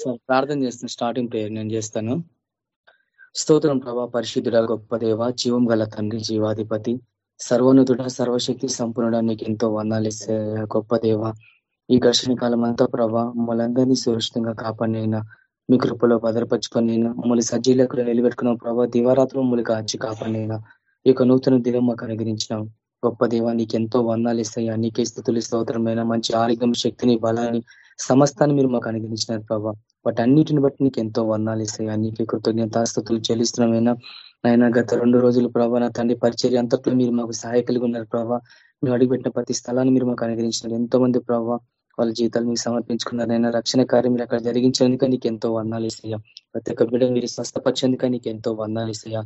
Sir ప్రార్థన చేస్తున్న starting prayer నేను చేస్తాను. స్తోత్రం ప్రభా పరిశుద్ధుడ గొప్ప దేవ జీవం గల తండ్రి జీవాధిపతి సర్వోన్నతుడ సర్వశక్తి సంపూర్ణుడ నీకు ఎంతో వందాలిసే గొప్ప దేవ. ఈ ఘర్షణ కాలం అంతా ప్రభా మమ్మల్ందరినీ సురక్షితంగా కాపాడినైనా మీ కృపలో భద్రపరుచుకొని మమ్మల్ని సజ్జీలకు నిలబెట్టుకున్న ప్రభా దివారాత్రులు మమ్మల్ని కాచి కాపాడినైనా ఈ యొక్క నూతన దినం మాకు అనుగ్రహించినాం. గొప్ప దేవ నీకు ఎంతో వందాలు ఇస్తాయా నీకే స్థుతులు స్తోత్రమైన మంచి ఆరోగ్యం శక్తిని బలాన్ని సమస్తాన్ని మీరు మాకు అనుగ్రహించినారు ప్రభా. వాటి అన్నిటిని బట్టి నీకు ఎంతో వర్ణాలు ఇస్తాయి. నీకే కృతజ్ఞతాస్థుతులు చెల్లిస్తున్నామైనా ఆయన గత రెండు రోజులు ప్రభావ నా తండ్రి పరిచర్య అంతట్లో మీరు మాకు సహాయకులుగా ఉన్నారు ప్రభావ మేము అడిగిపెట్టిన ప్రతి స్థలాన్ని మీరు మాకు అనుగ్రహించినారు. ఎంతో మంది ప్రభావ వాళ్ళ జీవితాలు మీకు సమర్పించుకున్నారు. అయినా రక్షణ కార్యం మీరు అక్కడ జరిగించేందుక నీకు ఎంతో వర్ణాలు ఇస్తాయా. ప్రతి ఒక్క బిడ్డ మీరు స్వస్థపరిచేందుక నీకు ఎంతో వర్ణాలు ఇస్తాయా.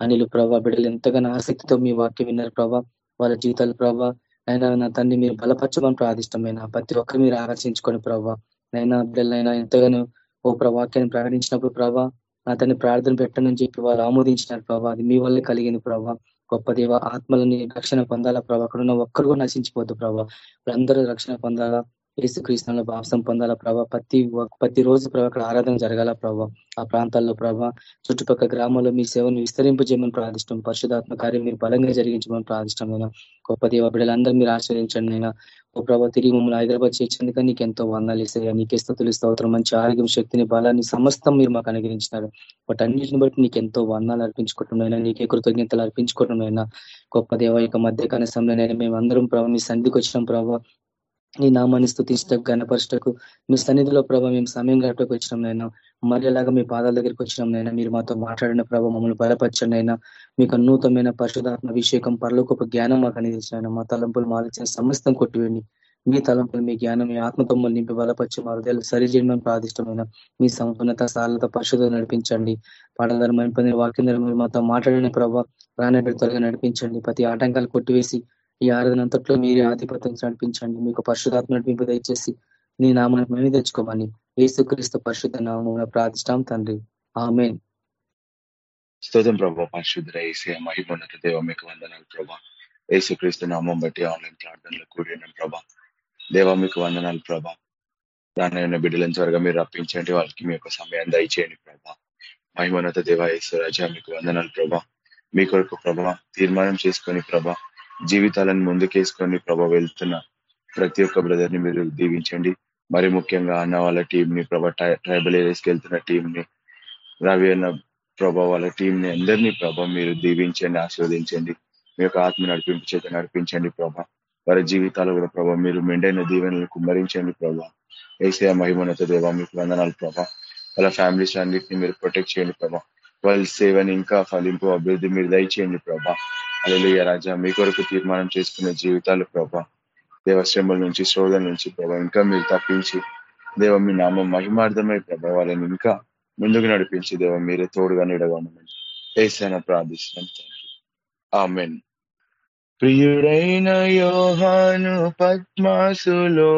అనిలు ప్రభావ బిడ్డలు ఎంతగానో ఆసక్తితో మీ వాక్యం విన్నారు ప్రభా. వాళ్ళ జీవితాలు ప్రభా అయినా నా తండ్రి మీరు బలపరచమని ప్రాదిష్టమైన ప్రతి ఒక్కరు మీరు ఆకర్షించుకోండి ప్రభావ నైనా బిడ్డలైనా ఎంతగానో ఓ ప్రవాక్యాన్ని ప్రకటించినప్పుడు ప్రభా అతన్ని ప్రార్థన పెట్టనని చెప్పి వారు ఆమోదించినారు ప్రభా. అది మీ వల్లే కలిగింది ప్రభా. గొప్ప దేవ ఆత్మలని రక్షణ పొందాలా ప్రభా. అక్కడ ఉన్న ఒక్కరు కూడా నశించిపోద్దు ప్రభా. అందరూ రక్షణ పొందాలా. యేసుక్రీస్తుల భావసం పొందాల ప్రభావ ప్రతి ప్రతి రోజు ప్రభా అక్కడ ఆరాధన జరగాల ప్రభావ ఆ ప్రాంతాల్లో ప్రభా చుట్టుపక్కల గ్రామాల్లో మీ సేవను విస్తరింపజేయమని ప్రార్థిష్టం పరిశుధాత్మ కార్యం మీరు బలంగా జరిగించమని ప్రార్థిష్టమైన గొప్ప దేవ బిడ్డలందరూ మీరు ఆశ్రయించండి అయినా ఓ ప్రభా తిరిగి మమ్మల్ని హైదరాబాద్ చేర్చేందుకు నీకు ఎంతో వందాలు ఇస్తాయా నీకే స్థుతులు స్తోత్రం మంచి ఆరోగ్యం శక్తిని బలాన్ని సమస్తం మీరు మాకు అనుగ్రహించినారు. వాటి అన్నింటిని బట్టి నీకు ఎంతో వర్ణాలు అర్పించుకోవటమైనా నీకే కృతజ్ఞతలు అర్పించుకోవటమైనా గొప్ప దేవ యొక్క మధ్యకాల సమయంలో మేము అందరం ప్రభావ మీ సంధికి వచ్చినాం ప్రభావ నీ నామాన్ని స్థుతించటకు గణపరచటకు మీ సన్నిధిలో ప్రభావ మేము సమయం గడపకు వచ్చినాం నైనా మరి మీ పాదాల దగ్గరికి వచ్చినాం నైనా మీరు మాతో మాట్లాడిన ప్రభావ మమ్మల్ని బలపరచండి అయినా మీకు నూతనమైన పరిశుధాత్మ అభిషేకం పరలోకొక జ్ఞానం మాకు అందించిన మా తలంపులు మాలిచిన సమస్తం కొట్టివేయండి. మీ తలంపులు మీ జ్ఞానం మీ ఆత్మతమ్మల్ని నింపి బలపరిచి మా హృదయాలు సరిజీవనం ప్రాదిష్టమైన మీ సంపూర్ణత సాలత పరిశుధ నడిపించండి. పాడధర్మైన పని వాక్యం మీరు మాతో మాట్లాడిన ప్రభావ రానబెడి త్వరగా నడిపించండి. ప్రతి ఆటంకాలు కొట్టివేసి ఈ ఆరాధన అంతట్లో మీరే ఆధిపత్యం నడిపించండి మీకు పరిశుధాత్మ నడిపింపు దయచేసి నీ నామాన్ని మేము తెచ్చుకోమని ఏసుక్రీస్తు పరిశుద్ధ నామం ప్రార్థిస్తాం తండ్రి. ఆమె స్తోత్రం ప్రభావ పరిశుద్ధ ఏసే మహిమోన్నత దేవ మీకు వందనాలు ప్రభా. ఏసుక్రీస్తు నామం బట్టి ఆన్లైన్ ప్రార్థనలో కూడిన ప్రభా. దేవ మీకు వందనాలు ప్రభా. దాని బిడ్డలను త్వరగా మీరు రప్పించండి. వాళ్ళకి మీ యొక్క సమయాన్ని దయచేయండి ప్రభా. మహిమోన్నత దేవ రాజా మీకు వందనాలు ప్రభా. మీ కొరకు ప్రభా తీర్మానం చేసుకొని ప్రభా జీవితాలను ముందుకేసుకొని ప్రభా వెళ్తున్న ప్రతి ఒక్క బ్రదర్ని మీరు దీవించండి. మరి ముఖ్యంగా అన్న వాళ్ళ టీం ని ప్రభా ట్రైబల్ ఏరియాస్కి వెళ్తున్న టీం ని రవి అన్న ప్రభా వాళ్ళ టీం ని అందరినీ ప్రభా మీరు దీవించండి ఆశీర్వదించండి. మీ యొక్క ఆత్మ నడిపింపు చేత నడిపించండి ప్రభా. వారి జీవితాలు కూడా ప్రభా మీరు మెండైన దీవెనలు కుమ్మరించండి ప్రభా. ఏసే మహిమోన్నత దేవ మీకు వందనాలు ప్రభా. వాళ్ళ ఫ్యామిలీస్ అన్నింటినీ మీరు ప్రొటెక్ట్ చేయండి ప్రభా. వాళ్ళ సేవని ఇంకా ఫలింపు అభివృద్ధి మీరు దయచేయండి ప్రభా. అలలియ రాజా మీ కొరకు తీర్మానం చేసుకునే జీవితాలు ప్రభా. దేవశ్రమల నుంచి శోధన నుంచి ప్రభా ఇంకా మీరు తప్పించి దేవ మీ నామం మహిమార్థమై ప్రభా వాళ్ళని ఇంకా ముందుకు నడిపించి దేవ మీరే తోడుగా నీడగా ఉండమని ఏసైనా ప్రార్థిస్తున్నాం ఆమెన్. ప్రియుడైన యోహాను పద్మాసులో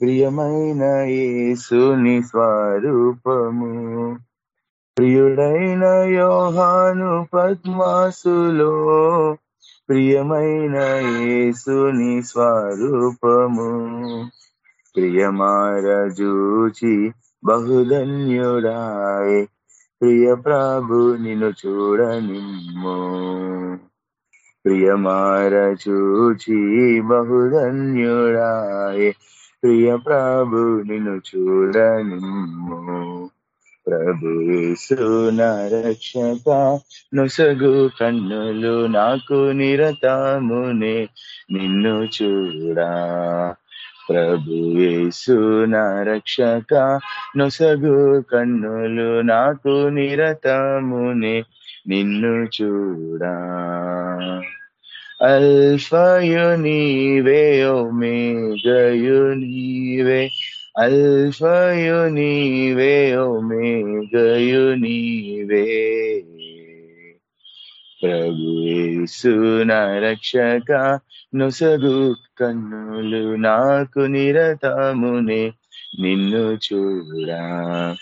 ప్రియమైన యేసుని స్వరూపము. ప్రియుడైన యోహాను పద్మాసులో ప్రియమైన యేసుని స్వరూపము. ప్రియమారజూచి బహుధన్యుడాయ్ ప్రియ ప్రభు నిన్ను చూడనిమ్ము. ప్రియమారచూచి బహుధన్యుడాయ్ ప్రియ ప్రభు నిన్ను చూడనిమ్ము. ప్రభుసున రక్షక నొసగు కన్నులు నాకు నిరతమునే నిన్ను చూడా. ప్రభుయేసున రక్షక నొసగు కన్నులు నాకు నిరతమునే నిన్ను చూడా. అల్ఫయు నీవే ఓ ఓమేగయు నీవే అల్ఫయు నీవే ఓమేగయు నీవే ప్రభుయేసున రక్షక నొసగు కన్నులు నాకు నిరతమునే నిన్ను చూడా.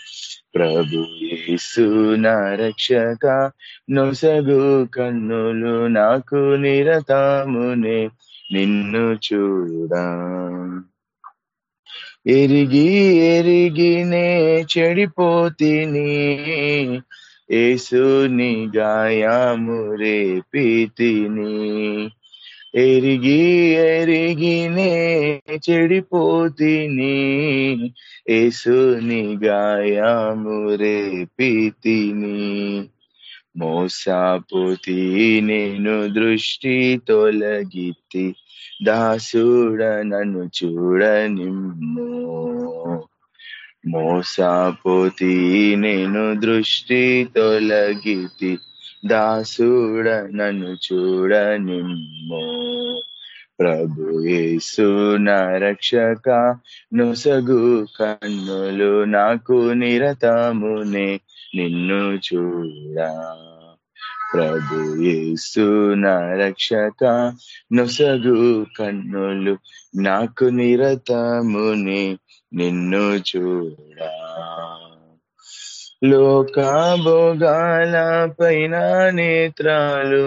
ప్రభుయేసున రక్షక నొసగు కన్నులు నాకు నిరతమునే నిన్ను చూడా. ఎరిగి ఎరిగినే చెడిపోతిని. ఏసుని గాయము రేపితిని. ఎరిగి ఎరిగినే చెడిపోతిని. ఏసుని గాయము రేపితిని. మోసాపోతి నేను దృష్టి తొలగితి. దాసుడ నన్ను చూడనిమ్ము మోసాపోతి నేను దృష్టి తొలగితి దాసుడ నన్ను చూడనిమ్ము ప్రభు యేసు రక్షక నొసగు కన్నులు నాకు నిరతమునే నిన్ను చూడా. ప్రభు యేసు రక్షక నొసగు కన్నులు నాకు నిరతముని నిన్ను చూడా. లోక భోగాల పైన నేత్రాలు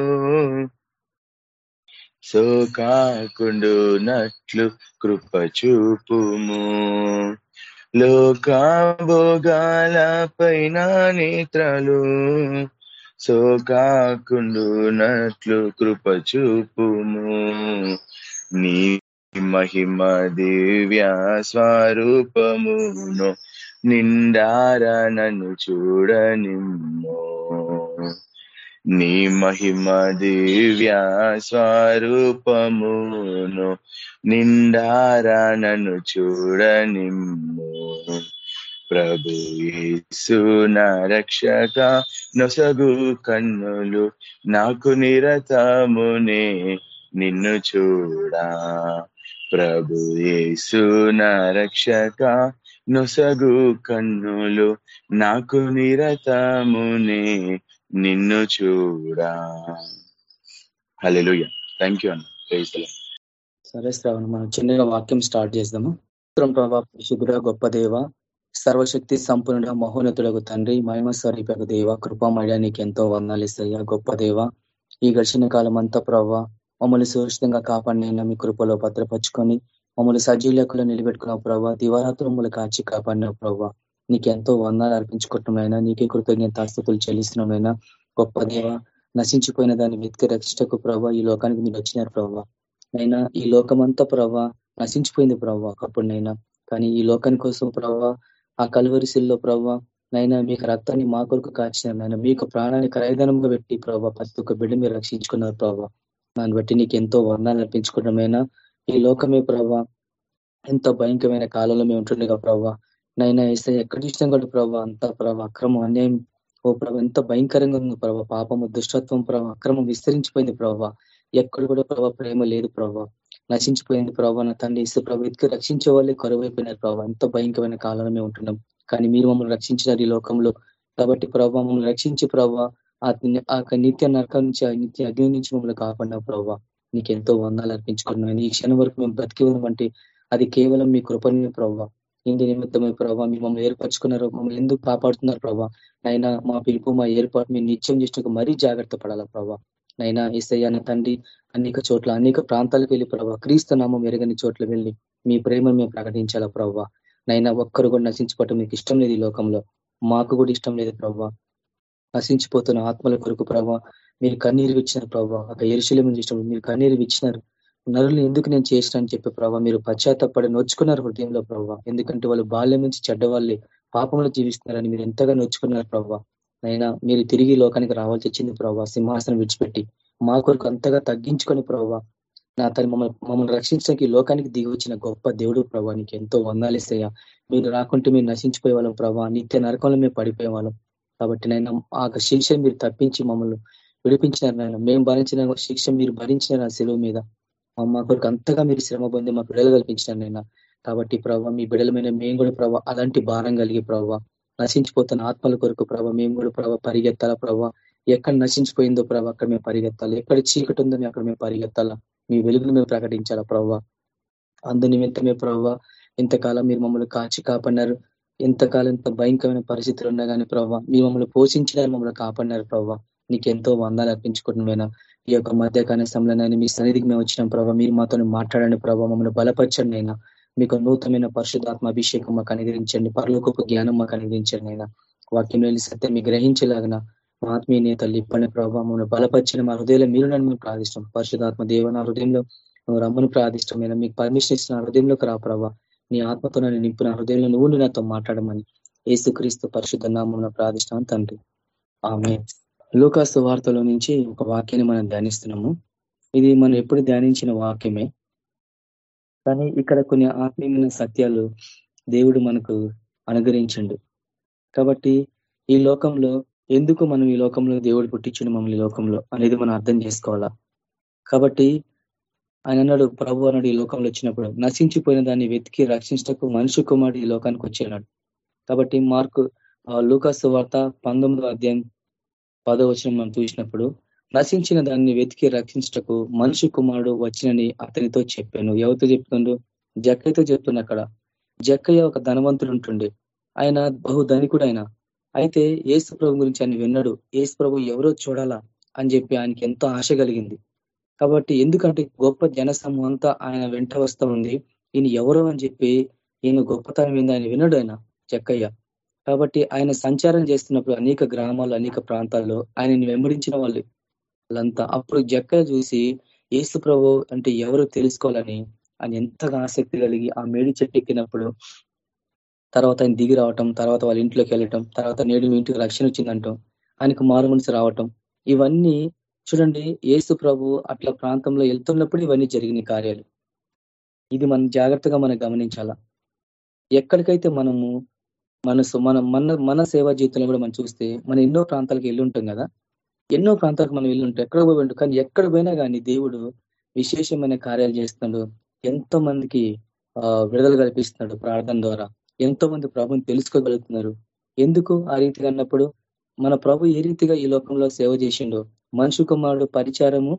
సోకాకుండునట్లు కృప చూపుము. లోక భోగాల పైన నేత్రాలు సోకాకుండునట్లు కృప చూపుము నీ మహిమ దివ్య స్వరూపమును నిండార నన్ను చూడనిమ్మో. నీ మహిమ దివ్య స్వరూపమును నిండార నన్ను చూడనిమ్మో. ప్రభు యేసు నా రక్షక నొసగు కన్నులు నాకు నిరతమునే. నిన్ను చూడా. ప్రభు యేసు నా రక్షక నొసగు కన్నులు నాకు నిరతమునే. నిన్ను చూడా. హలో థ్యాంక్ యూ అన్న. సరే శ్రావణ మనం చిన్నగా వాక్యం స్టార్ట్ చేద్దాము. ప్రభా పరిశుద్ధుడ గొప్ప దేవ. సర్వశక్తి సంపూర్ణ మహోన్నతులకు తండ్రి మహిమ స్వరూపకు దేవ కృపామయ్యా నీకు ఎంతో వందాలిస్తయ్యా గొప్ప దేవ. ఈ గడిచిన కాలం అంతా ప్రవ్వ మమ్మల్ని సురక్షితంగా కాపాడినైనా మీ కృపలో భద్రపరుచుకొని మమ్మల్ని సజీలకులు నిలబెట్టుకున్న ప్రభావ దివారాత్రములు కాచి కాపాడిన ప్రభావ నీకు ఎంతో వందాలు అర్పించుకుంటున్నామైనా నీకే కృతజ్ఞత ఆస్తుతులు చెల్లిస్తున్నామైనా గొప్ప దేవ. నశించిపోయిన దాన్ని వెతికి రక్షించకు ప్రభావ ఈ లోకానికి మీరు వచ్చినారు ప్రభావ అయినా ఈ లోకమంతా ప్రభావ నశించిపోయింది ప్రభావ ఒకప్పుడునైనా కానీ ఈ లోకాని కోసం ప్రభావ ఆ కలువరిశిల్లో ప్రభావ నైనా మీకు రక్తాన్ని మా కొరకు కాచినారు నాయన. మీకు ప్రాణాన్ని క్రయధనంగా పెట్టి ప్రభావ ప్రతి ఒక్క బిడ్డ మీరు రక్షించుకున్నారు ప్రభావ దాన్ని బట్టి నీకు ఎంతో వర్ణాలు అర్పించుకోవడమైనా ఈ లోకమే ప్రభావ ఎంతో భయంకరమైన కాలంలో మేము ఉంటుండగా ప్రభావ నైనా వేస్తే ఎక్కడ చూసినా కూడా ప్రభావ అంత ప్రభావ అక్రమం అన్యాయం. ఓ ప్రభావ ఎంత భయంకరంగా ఉంది ప్రభావ పాపము దుష్టత్వం ప్రభావ అక్రమం విస్తరించిపోయింది ప్రభావ ఎక్కడ కూడా ప్రభావ ప్రేమ లేదు ప్రభావ నశించిపోయింది ప్రభావ నా తండ్రి ఇసు ప్రభు. ఎత్తుకు రక్షించే వాళ్ళే కరువైపోయినారు ప్రభావ ఎంత భయంకరమైన కాలంలో మేము ఉంటున్నాం. కానీ మీరు మమ్మల్ని రక్షించినారు ఈ లోకంలో. కాబట్టి ప్రభావ మమ్మల్ని రక్షించి ప్రభావ ఆ నిత్య నరకం నుంచి ఆ నిత్య అగ్ని నుంచి మమ్మల్ని కాపాడిన ప్రభావ నీకు ఎంతో వందాలు అర్పించుకున్నాం ఈ క్షణం వరకు మేము బ్రతికి ఉన్నామంటే అది కేవలం మీ కృపణమే ప్రభావ ఇంటి నిమిత్తమే ప్రభావ మీరు మమ్మల్ని ఏర్పరచుకున్నారు. మమ్మల్ని ఎందుకు కాపాడుతున్నారు ప్రభావ అయినా మా పిలుపు మా ఏర్పాటు మీరు నిత్యం చేసినకు మరీ జాగ్రత్త పడాలా ప్రభావ నైనా ఈసయ్యాన తండ్రి అనేక చోట్ల అనేక ప్రాంతాలకు వెళ్ళి ప్రభావ క్రీస్తు నామం ఎరగని చోట్ల వెళ్ళి మీ ప్రేమను మేము ప్రకటించాలా ప్రభావ నైనా ఒక్కరు కూడా నశించుకోవటం మీకు ఇష్టం లేదు ఈ లోకంలో. మాకు కూడా ఇష్టం లేదు ప్రభావ నశించిపోతున్న ఆత్మల కొరకు ప్రభావ మీరు కన్నీరు ఇచ్చినారు ప్రభావ ఒక ఎరుశల్యం ఇష్టం మీరు కన్నీరు ఇచ్చినారు నరులు ఎందుకు నేను చేసిన అని చెప్పి ప్రభావ మీరు పశ్చాత్తపడి నొచ్చుకున్నారు హృదయంలో ప్రభావ ఎందుకంటే వాళ్ళు బాల్యం నుంచి చెడ్డవాళ్ళే పాపంలో జీవిస్తున్నారని మీరు ఎంతగా నొచ్చుకున్నారు ప్రభావ అయినా మీరు తిరిగి లోకానికి రావాల్సి వచ్చింది ప్రభావ సింహాసనం విడిచిపెట్టి మా కొరకు అంతగా తగ్గించుకొని ప్రభావ నా తను మమ్మల్ని మమ్మల్ని రక్షించడానికి లోకానికి దిగి వచ్చిన గొప్ప దేవుడు ప్రభా. నీకు ఎంతో వందాలేసయ్యా మీరు రాకుంటే మీరు నశించిపోయే వాళ్ళం ప్రభావ నిత్య నరకంలో మేము పడిపోయే వాళ్ళం. కాబట్టి నైనా ఆ శిక్ష మీరు తప్పించి మమ్మల్ని విడిపించినారు నాయన. మేము భరించిన శిక్ష మీరు భరించిన సెలవు మీద. మా కొరకు అంతగా మీరు శ్రమ పొంది మా బిడలు కల్పించినారు నైనా కాబట్టి ప్రభావ మీ బిడ్డల మీద మేము కూడా ప్రభావ అలాంటి భారం కలిగి ప్రభావ నశించిపోతున్న ఆత్మల కొరకు ప్రభావ మేము కూడా ప్రభావ పరిగెత్తాలా ప్రభావ ఎక్కడ నశించిపోయిందో ప్రభావ అక్కడ మేము పరిగెత్తాలి? ఎక్కడ చీకటి ఉందో అక్కడ మేము పరిగెత్తాలా? మీ వెలుగును మేము ప్రకటించాలా ప్రభావ అందు నిమిత్తమే ప్రభావ ఇంతకాలం మీరు మమ్మల్ని కాచి కాపాడినారు. ఎంతకాలం ఇంత భయంకరమైన పరిస్థితులు ఉన్నా కానీ ప్రభావ మీరు మమ్మల్ని పోషించినారు మమ్మల్ని కాపాడినారు ప్రభావ నీకు ఎంతో వందాలు అర్పించుకుంటున్నాయినా ఈ యొక్క మధ్య కనీసంలో మీ సన్నిధికి మేము వచ్చినాం ప్రభావ మీరు మాతో మాట్లాడండి ప్రభావ మమ్మల్ని బలపరచండి అయినా మీకు నూతనమైన పరిశుధాత్మ అభిషేకం మాకు అనుగ్రహించండి. పరలోకపు జ్ఞానం మాకు అనుగ్రహించండి అయినా వాక్యం వెళ్ళి సత్యం మీ గ్రహించలాగిన మా ఆత్మీయ నేతలు ఇప్పని ప్రభావం బలపరిచిన మా హృదయంలో మీరు నన్ను మేము ప్రార్థిస్తాం పరిశుధాత్మ దేవ నా హృదయంలో నువ్వు రమ్మను ప్రార్థిష్టమైన మీకు పర్మిషన్ ఇచ్చిన హృదయంలోకి రా ప్రభా. నీ ఆత్మతో నన్ను నింపిన హృదయంలో నువ్వు నాతో మాట్లాడమని ఏసుక్రీస్తు పరిశుద్ధ నామం ప్రార్థిష్టం తండ్రి. ఆమె లోకాసు వార్తలో నుంచి ఒక వాక్యాన్ని మనం ధ్యానిస్తున్నాము. ఇది మనం ఎప్పుడు ధ్యానించిన వాక్యమే. కానీ ఇక్కడ కొన్ని ఆత్మీయమైన సత్యాలు దేవుడు మనకు అనుగ్రహించండు. కాబట్టి ఈ లోకంలో ఎందుకు మనం ఈ లోకంలో దేవుడు పుట్టించిన మమ్మల్ని లోకంలో అనేది మనం అర్థం చేసుకోవాలా? కాబట్టి ఆయన అన్నాడు ప్రభు అన్నాడు ఈ లోకంలో వచ్చినప్పుడు నశించిపోయిన దాన్ని వెతికి రక్షించటకు మనిషి కుమారుడు ఈ లోకానికి వచ్చేనాడు కాబట్టి మార్కు లూకాసు వార్త పంతొమ్మిదో అధ్యాయం పదో వచ్చిన మనం చూసినప్పుడు నశించిన దాన్ని వెతికి రక్షించటకు మనిషి కుమారుడు వచ్చినని అతనితో చెప్పాను. ఎవరితో చెప్తుండ్రు జక్కయ్యతో చెప్తున్న అక్కడ. జక్కయ్య ఒక ధనవంతుడు ఉంటుండే ఆయన బహు ధనికుడు ఆయన అయితే ఏసు ప్రభు గురించి ఆయన విన్నాడు. ఏసు ప్రభు ఎవరో చూడాలా అని చెప్పి ఆయనకి ఎంతో ఆశ కలిగింది. కాబట్టి ఎందుకంటే గొప్ప జన అంతా ఆయన వెంట వస్తూ ఉంది. ఈయన ఎవరు అని చెప్పి ఈయన గొప్పతనం ఏంది ఆయన విన్నాడు ఆయన జక్కయ్య. కాబట్టి ఆయన సంచారం చేస్తున్నప్పుడు అనేక గ్రామాలు అనేక ప్రాంతాల్లో ఆయనని వెంబడించిన వాళ్ళు వాళ్ళంతా అప్పుడు జక్క చూసి ఏసు ప్రభు అంటే ఎవరు తెలుసుకోవాలని ఆయన ఎంతగా ఆసక్తి కలిగి ఆ మేడి చెట్టు ఎక్కినప్పుడు తర్వాత ఆయన దిగి రావటం తర్వాత వాళ్ళ ఇంట్లోకి వెళ్ళటం తర్వాత నేడు మీ ఇంటికి రక్షణ వచ్చిందంటాం ఆయనకు మారు మనసు రావటం. ఇవన్నీ చూడండి ఏసు ప్రభు అట్లా ప్రాంతంలో వెళ్తున్నప్పుడు ఇవన్నీ జరిగిన కార్యాలు. ఇది మనం జాగ్రత్తగా మనం గమనించాలా. ఎక్కడికైతే మనము మనసు మన మన మన సేవా జీవితంలో కూడా మనం చూస్తే మనం ఎన్నో ప్రాంతాలకు వెళ్ళి ఉంటాం కదా ఎన్నో ప్రాంతాలకు మనం వెళ్ళి ఉంటాం. ఎక్కడ పోయి కానీ ఎక్కడ పోయినా కానీ దేవుడు విశేషమైన కార్యాలు చేస్తున్నాడు. ఎంతో మందికి విడుదల కల్పిస్తున్నాడు ప్రార్థన ద్వారా. ఎంతో మంది ప్రభుని తెలుసుకోగలుగుతున్నారు. ఎందుకు? ఆ రీతిగా అన్నప్పుడు మన ప్రభు ఏ రీతిగా ఈ లోకంలో సేవ చేసిండో మనుషు కుమారుడు పరిచారము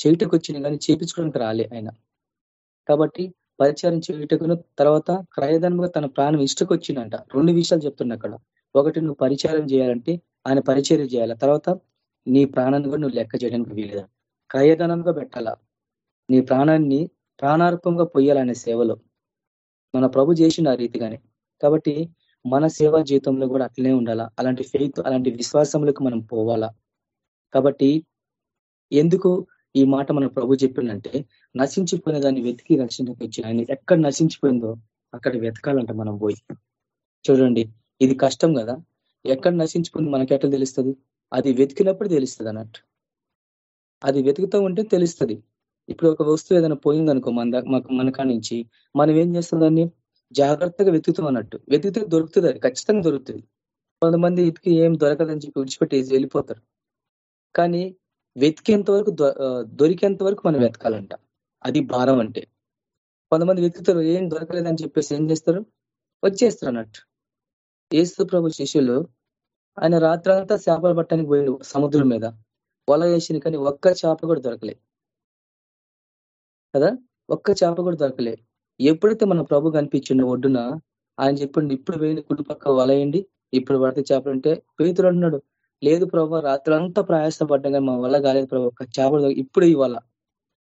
చేయుటకు వచ్చిన కానీ చేపించుకోవడానికి రాలే ఆయన. కాబట్టి పరిచారం చేయుటకును తర్వాత క్రయధనముగా తన ప్రాణం ఇష్టకు వచ్చిందంట రెండు విషయాలు చెప్తున్నా అక్కడ. ఒకటి నువ్వు పరిచారం చేయాలంటే ఆయన పరిచర్య చేయాలి. తర్వాత నీ ప్రాణాన్ని కూడా నువ్వు లెక్క చేయడానికి వీలుదా క్రయధనంగా పెట్టాలా? నీ ప్రాణాన్ని ప్రాణార్పంగా పొయ్యాలనే సేవలో. మన ప్రభు చేసిన ఆ రీతిగానే. కాబట్టి మన సేవా జీవితంలో కూడా అట్లనే ఉండాలా? అలాంటి ఫెయిత్ అలాంటి విశ్వాసములకు మనం పోవాలా? కాబట్టి ఎందుకు ఈ మాట మన ప్రభు చెప్పిందంటే నశించిపోయిన దాన్ని వెతికి రక్షణకు వచ్చి ఆయన ఎక్కడ నశించిపోయిందో అక్కడ వెతకాలంట మనం పోయి. చూడండి ఇది కష్టం కదా? ఎక్కడ నశించిపోయింది మనకి ఎట్లా తెలుస్తుంది? అది వెతికినప్పుడు తెలుస్తుంది అన్నట్టు. అది వెతుకుతూ ఉంటే తెలుస్తుంది. ఇప్పుడు ఒక వస్తువు ఏదైనా పోయిందనుకో మన మాకు నుంచి మనం ఏం చేస్తాం దాన్ని? జాగ్రత్తగా వెతుకుతాం అన్నట్టు. వెతికితే దొరుకుతుంది అది ఖచ్చితంగా దొరుకుతుంది. కొంతమంది ఇటుకి ఏం దొరకదని చెప్పి విడిచిపెట్టి వెళ్ళిపోతారు. కానీ వెతికేంత వరకు దొరికేంత వరకు మనం వెతకాలంట. అది భారం అంటే. కొంతమంది వెతుకుతారు ఏం దొరకలేదని చెప్పేసి ఏం చేస్తారు? వచ్చేస్తారు అన్నట్టు. ఏసు ప్రభు శిష్యులు ఆయన రాత్రంతా చేపలు పట్టడానికి పోయిండు సముద్రం మీద. వల వేసింది కానీ ఒక్క చేప కూడా దొరకలే. కదా? ఒక్క చేప కూడా దొరకలే. ఎప్పుడైతే మన ప్రభు కనిపించిండో ఒడ్డున ఆయన చెప్పిండు ఇప్పుడు వేయండి కుటుంబక్క వలయండి ఇప్పుడు పడితే చేపలు అంటే పేతులు అంటున్నాడు లేదు ప్రభావ రాత్రంతా ప్రయాసపడ్డా కానీ మా వల్ల కాలేదు ప్రభావ ఒక చేపలు ఇప్పుడు ఈ వల.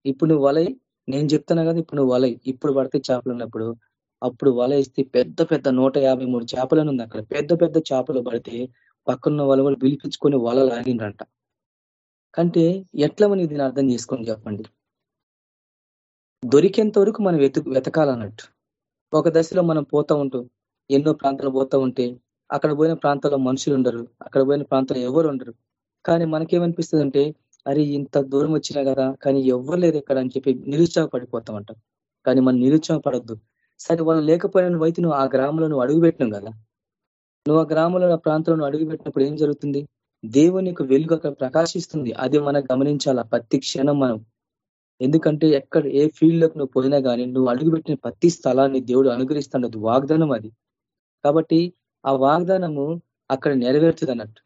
ఇప్పుడు నువ్వు వలై నేను చెప్తున్నా కదా ఇప్పుడు నువ్వు వలై ఇప్పుడు పడితే చేపలు ఉన్నప్పుడు అప్పుడు వల ఇస్తే పెద్ద పెద్ద నూట యాభై మూడు చేపలను ఉంది అక్కడ. పెద్ద పెద్ద చేపలు పడితే పక్కన వల వాళ్ళు పిలిపించుకొని వల లాగిండ్రంట. కంటే ఎట్లా మనం దీన్ని అర్థం చేసుకొని చెప్పండి? దొరికేంత వరకు మనం వెతు వెతకాలన్నట్టు. ఒక దశలో మనం పోతా ఉంటూ ఎన్నో ప్రాంతాలు పోతా ఉంటే అక్కడ పోయిన ప్రాంతాల్లో మనుషులు ఉండరు అక్కడ పోయిన ప్రాంతాల్లో ఎవరు ఉండరు. కానీ మనకేమనిపిస్తుంది అంటే అరే ఇంత దూరం వచ్చినా కదా కానీ ఎవరు లేరు ఇక్కడ అని చెప్పి నిరుత్సాహపడిపోతామంట. కానీ మనం నిరుత్సాహపడద్దు. సరే వాళ్ళు లేకపోయిన వైతే నువ్వు ఆ గ్రామంలో నువ్వు అడుగుపెట్టినావు కదా. నువ్వు ఆ గ్రామంలో ఆ ప్రాంతంలో అడుగుపెట్టినప్పుడు ఏం జరుగుతుంది? దేవుని యొక్క వెలుగు అక్కడ ప్రకాశిస్తుంది. అది మనం గమనించాలా ప్రతి క్షణం మనం. ఎందుకంటే ఎక్కడ ఏ ఫీల్డ్లోకి నువ్వు పోయినా కానీ నువ్వు అడుగుపెట్టిన ప్రతి స్థలాన్ని దేవుడు అనుగ్రహిస్తున్నది వాగ్దానం అది. కాబట్టి ఆ వాగ్దానము అక్కడ నెరవేరుతుంది అన్నట్టు.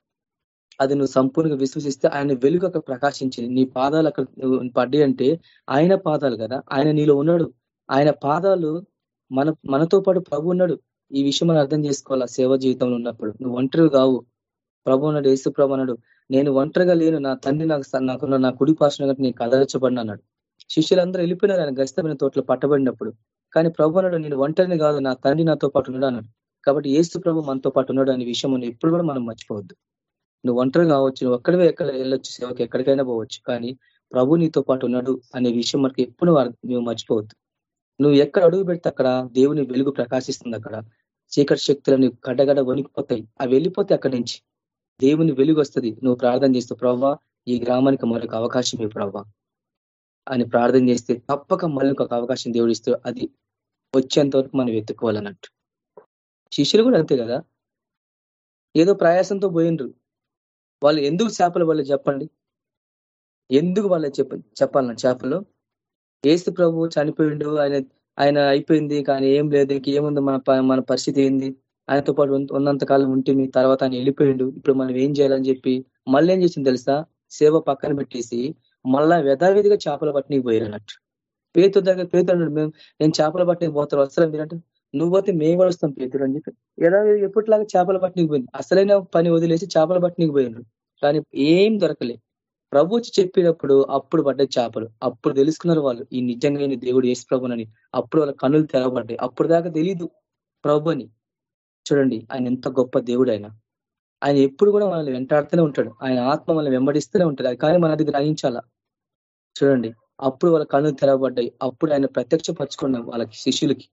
అది నువ్వు సంపూర్ణంగా విశ్వసిస్తే ఆయన వెలుగు అక్కడ ప్రకాశించింది. నీ పాదాలు అక్కడ పడ్డాయి అంటే ఆయన పాదాలు కదా. ఆయన నీలో ఉన్నాడు. ఆయన పాదాలు మన మనతో పాటు ప్రభు ఉన్నాడు. ఈ విషయం మనం అర్థం చేసుకోవాలా? సేవ జీవితంలో ఉన్నప్పుడు. నువ్వు ఒంటరి కావు. ప్రభు అన్నాడు యేసు ప్రభు అన్నాడు నేను ఒంటరిగా లేను. నా తండ్రి నాకు నాకున్న నా కుడి పాసిన నేను కదలచబడిన అన్నాడు. శిష్యులందరూ వెళ్ళిపోయినారు. ఆయన గస్తమైన తోటలో పట్టబడినప్పుడు. కానీ ప్రభు అన్నాడు నేను ఒంటరిని కాదు. నా తండ్రి నాతో పాటు ఉన్నాడు అన్నాడు. కాబట్టి ఏసు ప్రభు మనతో పాటు ఉన్నాడు అనే విషయం ఎప్పుడు కూడా మనం మర్చిపోవద్దు. నువ్వు ఒంటరి కావచ్చు. నువ్వు ఒక్కడివే ఎక్కడ వెళ్ళొచ్చు. సేవకి ఎక్కడికైనా పోవచ్చు. కానీ ప్రభు నీతో పాటు ఉన్నాడు అనే విషయం మనకి ఎప్పుడు నువ్వు మర్చిపోవద్దు. నువ్వు ఎక్కడ అడుగు పెడితే అక్కడ దేవుని వెలుగు ప్రకాశిస్తుంది అక్కడ. చీకటి శక్తులని గడగడ వణికిపోతాయి. అవి వెళ్ళిపోతే అక్కడి నుంచి దేవుని వెలుగు వస్తుంది. నువ్వు ప్రార్థన చేస్తూ ప్రవ్వా ఈ గ్రామానికి మరొక అవకాశం ఈ ప్రవ్వా అని ప్రార్థన చేస్తే తప్పక మళ్ళీ ఒక అవకాశం దేవుడు ఇస్తూ అది వచ్చేంత వరకు మనం వెతుక్కోవాలన్నట్టు. శిష్యులు కూడా అంతే కదా? ఏదో ప్రయాసంతో పోయిండ్రు. వాళ్ళు ఎందుకు చేపలు వాళ్ళు చెప్పండి? ఎందుకు వాళ్ళ చెప్ప చెప్పాలన్న చేపలు ఏసు ప్రభు చనిపోయిండు ఆయన ఆయన అయిపోయింది కానీ ఏం లేదు ఇంకేముంది మన మన పరిస్థితి ఏంది? ఆయనతో పాటు ఉన్నంత కాలం ఉంటుంది తర్వాత ఆయన వెళ్ళిపోయిండు. ఇప్పుడు మనం ఏం చేయాలని చెప్పి మళ్ళీ ఏం చేసింది తెలుసా? సేవ పక్కన పెట్టేసి మళ్ళా యథావిధిగా చేపల పట్టినకి పోయారు అన్నట్టు పేతు దగ్గర పేతు మేము నేను చేపలు పట్టినకి పోతారు వస్తారా మీరంటే నువ్వు పోతే మేము వస్తాం పేతుడు అని చెప్పి. యథావిధి ఎప్పటిలాగా చేపలు పట్టినకి పోయింది అసలైన పని వదిలేసి చేపల పట్టినకి పోయినాడు కానీ ఏం దొరకలే. ప్రభు వచ్చి చెప్పినప్పుడు అప్పుడు పడ్డాయి చేపలు అప్పుడు తెలుసుకున్నారు వాళ్ళు ఈ నిజంగా దేవుడు ఏసు ప్రభునని అప్పుడు వాళ్ళ కన్నులు తెరవబడ్డాయి. అప్పుడు దాకా తెలీదు ప్రభు అని. చూడండి ఆయన ఎంత గొప్ప దేవుడు ఆయన. ఆయన ఎప్పుడు కూడా మనల్ని వెంటాడుతూనే ఉంటాడు. ఆయన ఆత్మ మనల్ని వెంబడిస్తూనే ఉంటాడు. అది కానీ మన అది గ్రహించాలా? చూడండి అప్పుడు వాళ్ళ కళ్ళు తెరవబడ్డాయి. అప్పుడు ఆయన ప్రత్యక్షపరచుకున్నాం వాళ్ళకి శిష్యులకి.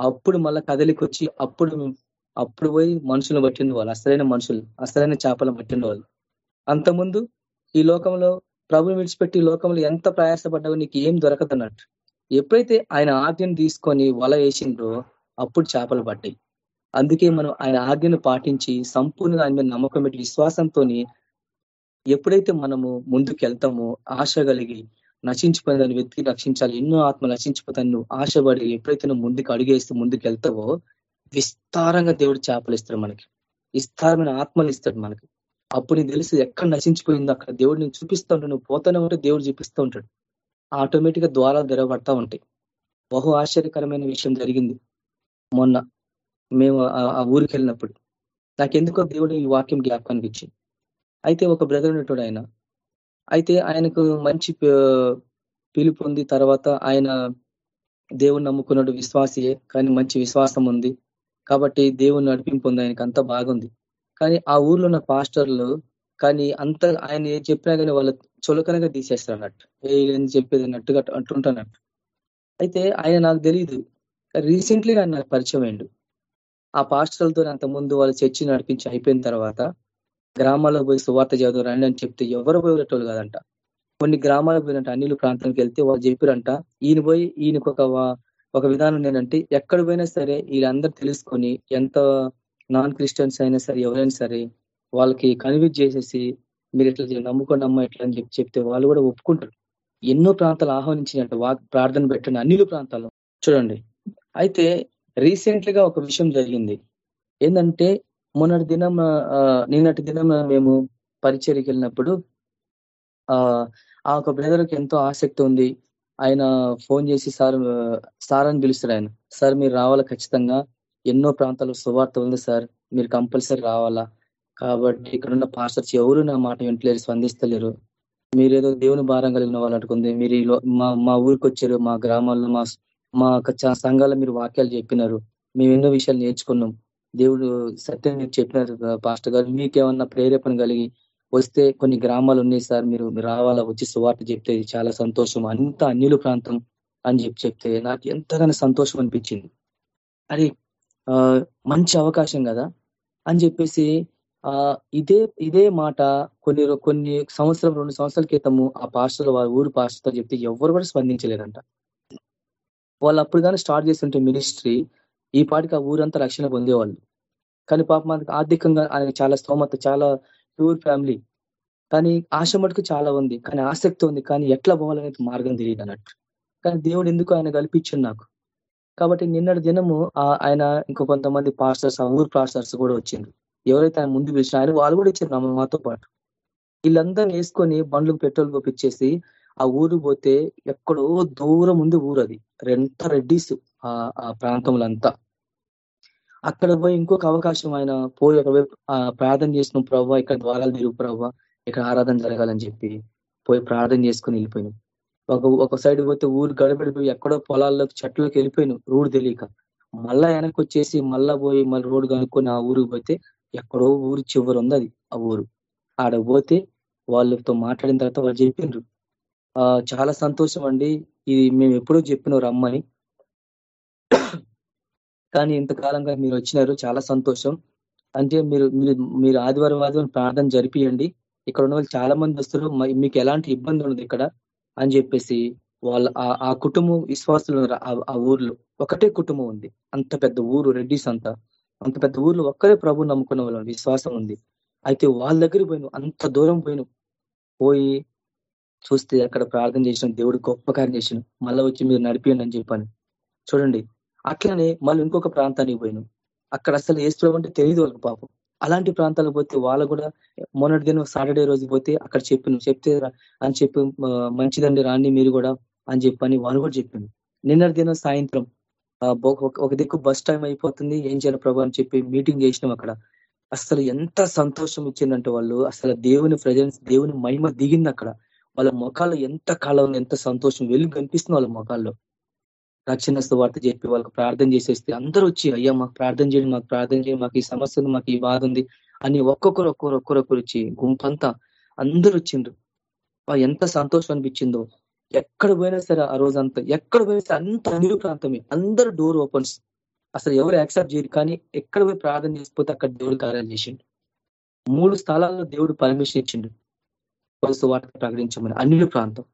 అప్పుడు మళ్ళా కదలికి వచ్చి అప్పుడు అప్పుడు పోయి మనుషులను పట్టిండు వాళ్ళు అసలైన మనుషులు అసలైన చేపలను పట్టిండు వాళ్ళు. అంతకుముందు ఈ లోకంలో ప్రభుని విడిచిపెట్టి లోకంలో ఎంత ప్రయాసపడ్డావో నీకు ఏం దొరకదన్నట్టు ఎప్పుడైతే ఆయన ఆజ్ఞను తీసుకొని వల వేసిండ్రో అప్పుడు చేపలు పడ్డాయి. అందుకే మనం ఆయన ఆజ్ఞను పాటించి సంపూర్ణంగా ఆయన మీద నమ్మకం పెట్టి విశ్వాసంతో ఎప్పుడైతే మనము ముందుకు వెళ్తామో ఆశ కలిగి నశించిపోయిన దాన్ని వ్యక్తి రక్షించాలి ఎన్నో ఆత్మ నశించిపోతాను నువ్వు ఆశపడి ఎప్పుడైతే నువ్వు ముందుకు అడుగేస్తూ ముందుకు వెళ్తావో విస్తారంగా దేవుడు చేపలు ఇస్తాడు మనకి. విస్తారమైన ఆత్మలు ఇస్తాడు మనకి. అప్పుడు నీకు తెలిసి ఎక్కడ నశించిపోయింది అక్కడ దేవుడు నేను చూపిస్తూ ఉంటాడు నువ్వు పోతానే ఉంటే దేవుడు చూపిస్తూ ఉంటాడు. ఆటోమేటిక్గా ద్వారాలు తెరవబడతా ఉంటాయి. బహు ఆశ్చర్యకరమైన విషయం జరిగింది. మొన్న మేము ఆ ఊరికి వెళ్ళినప్పుడు నాకెందుకో దేవుడు ఈ వాక్యం జ్ఞాపకానికి అనిపించింది అయితే ఒక బ్రదర్ ఉన్నట్టు ఆయన. అయితే ఆయనకు మంచి పిలుపు ఉంది. తర్వాత ఆయన దేవుని నమ్ముకున్నాడు విశ్వాసియే. కానీ మంచి విశ్వాసం ఉంది. కాబట్టి దేవుని నడిపింపు ఉంది. ఆయనకు అంత బాగుంది. కానీ ఆ ఊర్లో ఉన్న పాస్టర్లు కానీ అంత ఆయన ఏం చెప్పినా కానీ వాళ్ళు చులకనగా తీసేస్తారు అన్నట్టు. ఏం చెప్పేది అన్నట్టుగా అంటుంటానట్టు. అయితే ఆయన నాకు తెలియదు రీసెంట్లీ ఆయన నాకు పరిచయం అయిండు ఆ పాస్టర్లతో అంత ముందు వాళ్ళు చర్చి నడిపించి అయిపోయిన తర్వాత గ్రామాల్లో పోయి సువార్త చదువు రండి అని చెప్తే ఎవరు పోయేటోళ్ళు కాదంట. కొన్ని గ్రామాలకు పోయినట్టు అన్నిలు ప్రాంతానికి వెళ్తే వాళ్ళు చెప్పారంట. ఈయన పోయి ఈయనకు ఒక ఒక విధానం నేనంటే ఎక్కడ పోయినా సరే వీళ్ళందరూ తెలుసుకొని ఎంత నాన్ క్రిస్టియన్స్ అయినా సరే ఎవరైనా సరే వాళ్ళకి కన్విన్స్ చేసేసి మీరు ఎట్లా నమ్ముకోండి అమ్మ ఎట్లా అని చెప్పి చెప్తే వాళ్ళు కూడా ఒప్పుకుంటారు. ఎన్నో ప్రాంతాలు ఆహ్వానించినట్టు వాక్ ప్రార్థన పెట్టండి అన్నిలు ప్రాంతాల్లో చూడండి. అయితే రీసెంట్లీగా ఒక విషయం జరిగింది. ఏంటంటే మొన్నటి దినం నిన్నటి దినం మేము పరిచయకి వెళ్ళినప్పుడు ఆ ఒక బ్రదర్కి ఎంతో ఆసక్తి ఉంది. ఆయన ఫోన్ చేసి సార్ సార్ అని పిలుస్తాడు ఆయన. సార్ మీరు రావాలి ఖచ్చితంగా? ఎన్నో ప్రాంతాల్లో సువార్త ఉంది సార్. మీరు కంపల్సరీ రావాలా? కాబట్టి ఇక్కడున్న పాస్టర్స్ ఎవరు నా మాట వింటలేరు స్పందిస్తలేరు. మీరేదో దేవుని భారం కలిగిన వాళ్ళు అనుకుంది. మీరు మా మా ఊరికి వచ్చారు మా గ్రామాల్లో మా మా సంఘాల్లో మీరు వాక్యాలు చెప్పినారు. మేము ఎన్నో విషయాలు నేర్చుకున్నాం. దేవుడు సత్యం మీరు చెప్పినారు పాస్టర్ గారు. మీకేమన్నా ప్రేరేపణ కలిగి వస్తే కొన్ని గ్రామాలు ఉన్నాయి సార్. మీరు రావాలా? వచ్చి సువార్త చెప్తే చాలా సంతోషం. అంత అన్యులు ప్రాంతం అని చెప్పి చెప్తే నాకు ఎంతగానో సంతోషం అనిపించింది. అది మంచి అవకాశం కదా? అని చెప్పేసి ఆ ఇదే ఇదే మాట కొన్ని కొన్ని సంవత్సరం రెండు సంవత్సరాల క్రితము ఆ పాస్టర్ వారి ఊరు పాస్టర్తో చెప్తే ఎవరు కూడా స్పందించలేదంట. వాళ్ళు అప్పుడు కానీ స్టార్ట్ చేస్తుంటే మినిస్ట్రీ ఈ పాటికి ఆ ఊరంతా రక్షణ పొందేవాళ్ళు. కానీ పాప మనకి ఆర్థికంగా ఆయన చాలా స్తోమత చాలా ప్యూర్ ఫ్యామిలీ. కానీ ఆశ మటుకు చాలా ఉంది. కానీ ఆసక్తి ఉంది. కానీ ఎట్లా పోవాలనేది మార్గం తెలియదు అన్నట్టు కానీ దేవుడు ఎందుకు ఆయన కల్పించింది నాకు? కాబట్టి నిన్నటి దినము ఆయన ఇంకో కొంతమంది పాస్టర్స్ ఆ ఊరు పాస్టర్స్ కూడా వచ్చింది ఎవరైతే ఆయన ముందు పిలిచిన వాళ్ళు కూడా ఇచ్చారు మాతో పాటు. వీళ్ళందరినీ వేసుకొని బండ్లకు పెట్రోల్ పంపించేసి ఆ ఊరు పోతే ఎక్కడో దూరం ఉంది ఊరు అది. రెంట రెడ్డిస్ ఆ ప్రాంతంలో అంతా అక్కడ పోయి ఇంకొక అవకాశం ఆయన పోయి ఒకవైపు ప్రార్థన చేసిన ప్రవ్వ ఇక్కడ ద్వారాలు తిరుగు ప్రవ్వ ఇక్కడ ఆరాధన జరగాలని చెప్పి పోయి ప్రార్థన చేసుకుని వెళ్ళిపోయినాం. ఒక ఒక సైడ్ పోతే ఊరు గడబడిపోయి ఎక్కడో పొలాల్లో చెట్లకు వెళ్ళిపోయిన. రోడ్ తెలియక. మళ్ళా వెనక్కి వచ్చేసి మళ్ళా పోయి మళ్ళీ రోడ్ కనుక్కొని ఆ ఊరికి పోతే ఎక్కడో ఊరు చివరి ఉంది అది ఆ ఊరు. ఆడ పోతే వాళ్ళతో మాట్లాడిన తర్వాత వాళ్ళు చెప్పిండ్రు చాలా సంతోషం అండి. ఇది మేము ఎప్పుడో చెప్పిన రమ్మని కానీ ఇంతకాలంగా మీరు వచ్చినారు చాలా సంతోషం. అంటే మీరు మీరు ఆదివారం ఆదివారం ప్రార్థన జరిపియండి. ఇక్కడ ఉన్న వాళ్ళు చాలా మంది వస్తారు. మీకు ఎలాంటి ఇబ్బంది ఉండదు ఇక్కడ. అని చెప్పేసి వాళ్ళ ఆ కుటుంబం విశ్వాసులు ఆ ఊర్లో ఒకటే కుటుంబం ఉంది. అంత పెద్ద ఊరు రెడ్డిస్ అంతా. అంత పెద్ద ఊర్లో ఒక్కరే ప్రభు నమ్ముకున్న వాళ్ళ విశ్వాసం ఉంది. అయితే వాళ్ళ దగ్గర పోయిన అంత దూరం పోయిన పోయి చూస్తే అక్కడ ప్రార్థన చేసిన దేవుడు గొప్ప కార్యం చేసిన మళ్ళీ వచ్చి మీరు నడిపియండి అని చెప్పాను. చూడండి అట్లనే మళ్ళీ ఇంకొక ప్రాంతానికి పోయిన అక్కడ అసలు ఏసు అంటే తెలియదు వాళ్ళకి పాపం. అలాంటి ప్రాంతాలకు పోతే వాళ్ళు కూడా మొన్నటి దినం సాటర్డే రోజు పోతే అక్కడ చెప్పిన చెప్తే అని చెప్పి మంచిదండి రాండి మీరు కూడా అని చెప్పని వాళ్ళు కూడా చెప్పింది నిన్నటి దినం సాయంత్రం ఒక దిక్కు బస్ టైం అయిపోతుంది ఏం చేయాలి ప్రభు అని చెప్పి మీటింగ్ చేసినాం అక్కడ. అసలు ఎంత సంతోషం ఇచ్చిందంటే వాళ్ళు అసలు దేవుని ప్రజెన్స్ దేవుని మహిమ దిగింది అక్కడ. వాళ్ళ ముఖాల్లో ఎంత కాలం ఎంత సంతోషం వెలుగు కనిపిస్తుంది వాళ్ళ ముఖాల్లో. రక్షణ వార్త చెప్పి వాళ్ళకి ప్రార్థన చేసేస్తే అందరూ వచ్చి అయ్యా మాకు ప్రార్థన చేయండి మాకు ప్రార్థన చేయండి మాకు ఈ సమస్య మాకు ఈ బాధ ఉంది అని ఒక్కొక్కరు ఒక్కొక్కరు ఒక్కొక్కరు వచ్చి గుంపంతా అందరూ వచ్చిండ్రు. ఎంత సంతోషం అనిపించిందో. ఎక్కడ పోయినా సరే ఆ రోజంతా ఎక్కడ పోయినా సరే అంత అనిలు ప్రాంతమే. అందరు డోర్ ఓపెన్స్. అసలు ఎవరు యాక్సెప్ట్ చేయరు కానీ ఎక్కడ పోయి ప్రార్థన చేసిపోతే అక్కడ దేవుడు కార్యాలు చేసిండు. మూడు స్థలాల్లో దేవుడు పర్మిషన్ ఇచ్చిండు. వార్త ప్రకటించమని. అన్ని ప్రాంతం.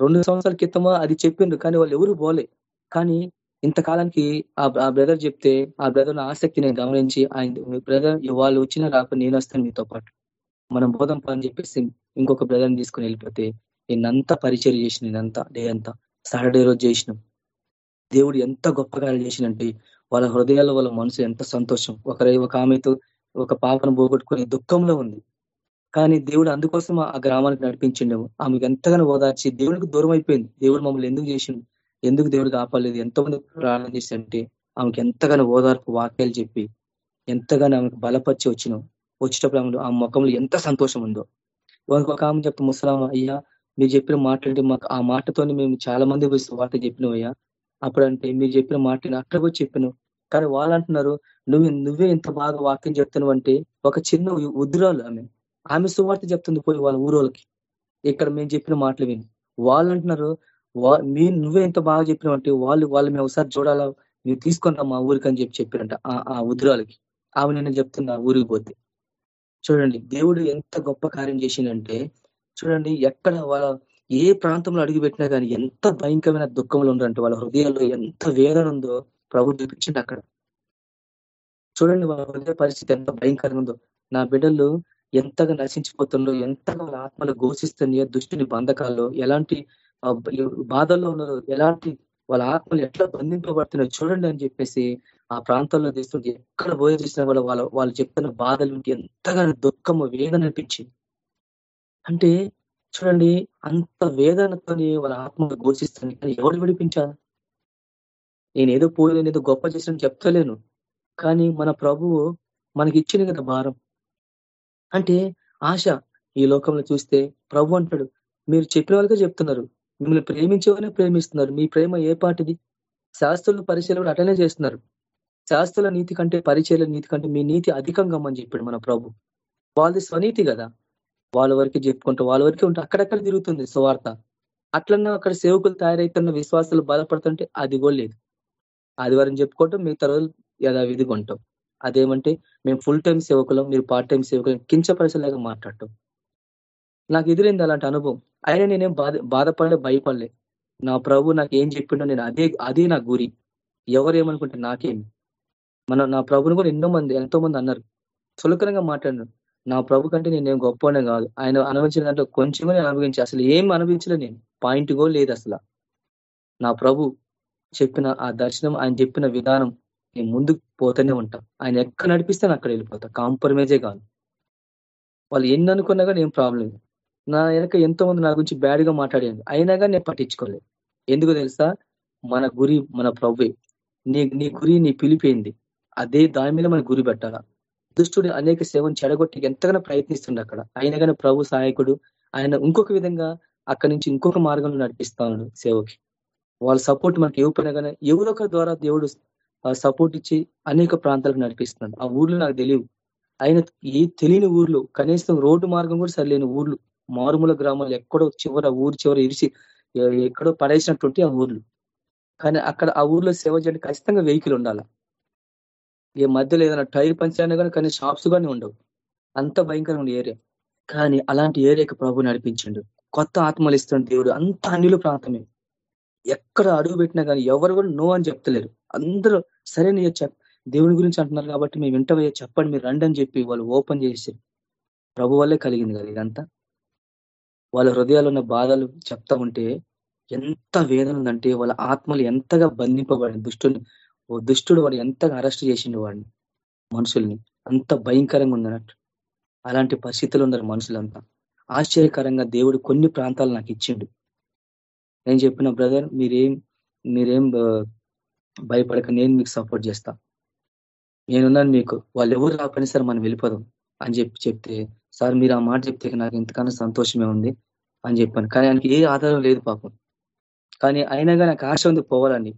రెండు సంవత్సరాల క్రితమా అది చెప్పిండ్రు కానీ వాళ్ళు ఎవరు పోలే. కానీ ఇంతకాలానికి ఆ బ్రదర్ చెప్తే ఆ బ్రదర్ ఆసక్తి నేను గమనించి ఆయన బ్రదర్ వాళ్ళు వచ్చినా రాక నేను వస్తాను మీతో పాటు. మనం బోధం పని చెప్పేసి ఇంకొక బ్రదర్ని తీసుకుని వెళ్ళిపోతే నేనంతా పరిచయం చేసిన నేనంతా డే అంతా సాటర్డే రోజు చేసినాం. దేవుడు ఎంత గొప్ప కార్యాలు చేసినంటే వాళ్ళ హృదయాల్లో వాళ్ళ మనసు ఎంత సంతోషం. ఒకరే ఒక ఆమెతో ఒక పాపను పోగొట్టుకుని దుఃఖంలో ఉంది. కానీ దేవుడు అందుకోసం ఆ గ్రామానికి నడిపించిండు. ఆమెకు ఎంతగానో ఓదార్చి దేవుడికి దూరం అయిపోయింది. దేవుడు మమ్మల్ని ఎందుకు చేసిండు? ఎందుకు దేవుడికి ఆపలేదు? ఎంతమంది ప్రార్థన చేసి ఆమెకి ఎంతగానో ఓదార్పు వాక్యాలు చెప్పి ఎంతగానో ఆమెకు బలపరిచి వచ్చినాం. వచ్చేటప్పుడు ఆ ముఖంలో ఎంత సంతోషం ఉందో. ఒక ఆమె చెప్తే ముసలామ అయ్యా మీరు చెప్పిన మాట్లాడి మాకు ఆ మాటతోని మేము చాలా మంది వార్త చెప్పినవయ్యా అప్పుడంటే మీరు చెప్పిన మాటని అక్కడ కూడా చెప్పాను. కానీ వాళ్ళు అంటున్నారు నువ్వు నువ్వే ఇంత బాగా వాక్యం చెప్తున్నావు అంటే ఒక చిన్న ఉద్రాలు ఆమె. ఆమె సువార్త చెప్తుంది పోయి వాళ్ళ ఊరోళ్ళకి. ఇక్కడ మేము చెప్పిన మాటలు విని. వాళ్ళు అంటున్నారు మీ నువ్వే ఎంత బాగా చెప్పినావంటే వాళ్ళు వాళ్ళు మేము ఒకసారి చూడాలా? నువ్వు తీసుకున్నా మా ఊరికి అని చెప్పి చెప్పారంట ఆ ఉద్రాలకి ఆమె నేను చెప్తున్నా ఊరికి పోతే. చూడండి దేవుడు ఎంత గొప్ప కార్యం చేసిందంటే చూడండి ఎక్కడ వాళ్ళ ఏ ప్రాంతంలో అడుగుపెట్టినా కానీ ఎంత భయంకరమైన దుఃఖంలో ఉందంటే వాళ్ళ హృదయాల్లో ఎంత వేదన ఉందో ప్రభు చూపించింది అక్కడ. చూడండి వాళ్ళ హృదయ పరిస్థితి ఎంత భయంకరంగా ఉందో. నా బిడ్డలు ఎంతగా నశించిపోతుందో ఎంతగా వాళ్ళ ఆత్మలు ఘోషిస్తున్నాయో దుష్టుని బంధకాల్లో ఎలాంటి బాధల్లో ఉన్నారు ఎలాంటి వాళ్ళ ఆత్మలు ఎట్లా బంధింపబడుతున్నాయో చూడండి అని చెప్పేసి ఆ ప్రాంతంలో తీసుకుంటే ఎక్కడ పోయి చూసినా కూడా వాళ్ళ వాళ్ళు చెప్తున్న బాధలు ఎంతగా దుఃఖము వేదన అనిపించింది. అంటే చూడండి అంత వేదనతోని వాళ్ళ ఆత్మలు ఘోషిస్తుంది కానీ ఎవరు విడిపించారు? నేను ఏదో పోయి ఏదో గొప్ప చేసిన చెప్తలేను. కానీ మన ప్రభువు మనకి ఇచ్చింది కదా భారం. అంటే ఆశ ఈ లోకంలో చూస్తే ప్రభు అంటాడు మీరు చెప్పిన వాళ్ళకే చెప్తున్నారు. మిమ్మల్ని ప్రేమించేవానే ప్రేమిస్తున్నారు. మీ ప్రేమ ఏ పాటిది? శాస్త్రుల పరిచయలు అటనే చేస్తున్నారు. శాస్త్రుల నీతి కంటే పరిచయల నీతి కంటే మీ నీతి అధికంగా అని చెప్పాడు మన ప్రభు. వాళ్ళది స్వనీతి కదా. వాళ్ళ వరకు చెప్పుకుంటూ వాళ్ళ వరకే ఉంటే అక్కడక్కడ తిరుగుతుంది సువార్త. అట్లన్నా అక్కడ సేవకులు తయారైతున్న విశ్వాసాలు బాధపడుతుంటే అది కూడా లేదు. ఆదివారం చెప్పుకోవటం మిగతా రోజులు యథావిధిగా ఉంటాం. అదేమంటే మేము ఫుల్ టైం సేవకులం మీరు పార్ట్ టైం సేవకులం కించపరిచేలాగా మాట్లాడటం. నాకు ఎదురైంది అలాంటి అనుభవం. అయినా నేనేం బాధ బాధపడలే భయపడలే. నా ప్రభు నాకు ఏం చెప్పిండో నేను అదే అదే నా గురి. ఎవరు ఏమనుకుంటే నాకేమి మన నా ప్రభుని కూడా ఎన్నో మంది ఎంతో మంది అన్నారు. సులకరంగా మాట్లాడినారు. నా ప్రభు కంటే నేనేం గొప్పనే కాదు. ఆయన అనుభవించిన దాంట్లో కొంచెమే అనుభవించి అసలు ఏం అనుభవించలే నేను. పాయింట్ గో లేదు అసలు. నా ప్రభు చెప్పిన ఆ దర్శనం ఆయన చెప్పిన విధానం నేను ముందుకు పోతూనే ఉంటాం. ఆయన ఎక్కడ నడిపిస్తే అక్కడ వెళ్ళిపోతా. కాంప్రమైజే కాదు. వాళ్ళు ఎన్ని అనుకున్నా కానీ ఏం ప్రాబ్లం నా వెనక ఎంతో మంది నా గురించి బ్యాడ్గా మాట్లాడాను అయినా కానీ నేను పట్టించుకోలేదు. ఎందుకు తెలుసా? మన గురి మన ప్రవ్వే. నీ నీ గురి నీ పిలిపోయింది అదే దాని మీద మన గురి పెట్టాలా? దుష్టుడు అనేక సేవను చెడగొట్టి ఎంతగానో ప్రయత్నిస్తుండే అక్కడ. అయినా కానీ ప్రభు సహాయకుడు ఆయన ఇంకొక విధంగా అక్కడి నుంచి ఇంకొక మార్గంలో నడిపిస్తాను సేవకి. వాళ్ళ సపోర్ట్ మనకి ఇవ్వకపోయినా కానీ ఎవరొక ద్వారా దేవుడు సపోర్ట్ ఇచ్చి అనేక ప్రాంతాలకు నడిపిస్తున్నాడు. ఆ ఊర్లో నాకు తెలియవు. ఆయన ఏ తెలియని ఊర్లు కనీసం రోడ్డు మార్గం కూడా సరిలేని ఊర్లు మారుమూల గ్రామాలు ఎక్కడో చివర ఊరు చివర ఇరిసి ఎక్కడో పడేసినటువంటి ఆ ఊర్లు. కానీ అక్కడ ఆ ఊర్లో సేవ చేయడానికి ఖచ్చితంగా వెహికల్ ఉండాలి? ఏ మధ్యలో ఏదైనా టైర్ పంచాయనా కానీ కానీ షాప్స్ కానీ ఉండవు. అంత భయంకరమైన ఏరియా. కానీ అలాంటి ఏరియాకి ప్రభు నడిపించండు. కొత్త ఆత్మలు ఇస్తున్న దేవుడు అంత అన్నిలు ప్రాంతమే. ఎక్కడ అడుగు పెట్టినా కానీ ఎవరు కూడా నో అని చెప్తలేరు. అందరూ సరే నీ దేవుని గురించి అంటున్నారు కాబట్టి మేము వింటవయ్యా చెప్పండి మీరు రండి అని చెప్పి వాళ్ళు ఓపెన్ చేసి ప్రభు వల్లే కలిగింది కదా ఇదంతా. వాళ్ళ హృదయాలు ఉన్న బాధలు చెప్తా ఉంటే ఎంత వేదన ఉందంటే వాళ్ళ ఆత్మలు ఎంతగా బంధింపబడి దుష్టుని ఓ దుష్టుడు వాడు ఎంతగా అరెస్ట్ చేసిండు వాడిని మనుషుల్ని. అంత భయంకరంగా ఉందన్నట్టు అలాంటి పరిస్థితులు ఉన్నారు మనుషులంతా. ఆశ్చర్యకరంగా దేవుడు కొన్ని ప్రాంతాలు నాకు ఇచ్చిండు. నేను చెప్పిన బ్రదర్ మీరేం మీరేం భయపడక నేను మీకు సపోర్ట్ చేస్తా. నేనున్నాను మీకు. వాళ్ళు ఎవరు రాకపోయినా సరే మనం వెళ్ళిపోదాం అని చెప్పి చెప్తే సార్ మీరు ఆ మాట చెప్తే నాకు ఎంతకన్నా సంతోషమే ఉంది అని చెప్పాను. కానీ ఆయనకి ఏ ఆధారం లేదు పాపం. కానీ అయినా కానీ నాకు ఆశ ఉంది పోవాలని.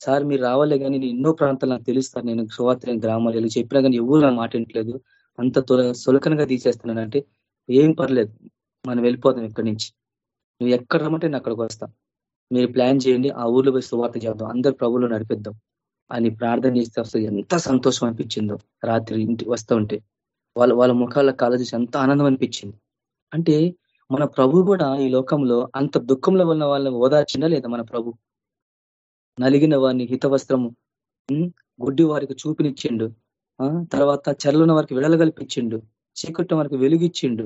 సార్ మీరు రావాలే కానీ నేను ఎన్నో ప్రాంతాలు నాకు తెలుస్తాను నేను శువార్త గ్రామాలు ఇలా చెప్పినా కానీ ఎవరు నా మాట వింటలేదు అంత సులకనగా తీసేస్తున్నానంటే ఏం పర్లేదు. మనం వెళ్ళిపోతాం ఇక్కడి నుంచి. నువ్వు ఎక్కడ రమ్మంటే నేను అక్కడికి వస్తా. మీరు ప్లాన్ చేయండి ఆ ఊర్లో పోయి సువార్త చేద్దాం అందరు ప్రభులు నడిపిద్దాం అని ప్రార్థన చేస్తే వస్తే ఎంత సంతోషం అనిపించిందో. రాత్రి ఇంటి వస్తూ ఉంటే వాళ్ళ వాళ్ళ ముఖాల చూసి ఎంత ఆనందం అనిపించింది. అంటే మన ప్రభు కూడా ఈ లోకంలో అంత దుఃఖంలో ఉన్న వాళ్ళని ఓదార్చిందా లేదా మన ప్రభు? నలిగిన వారిని హితవస్త్రము గుడ్డి వారికి చూపినిచ్చిండు తర్వాత చెరలున్న వారికి విడలగల్పించిండు చీకట్టు వారికి వెలుగిచ్చిండు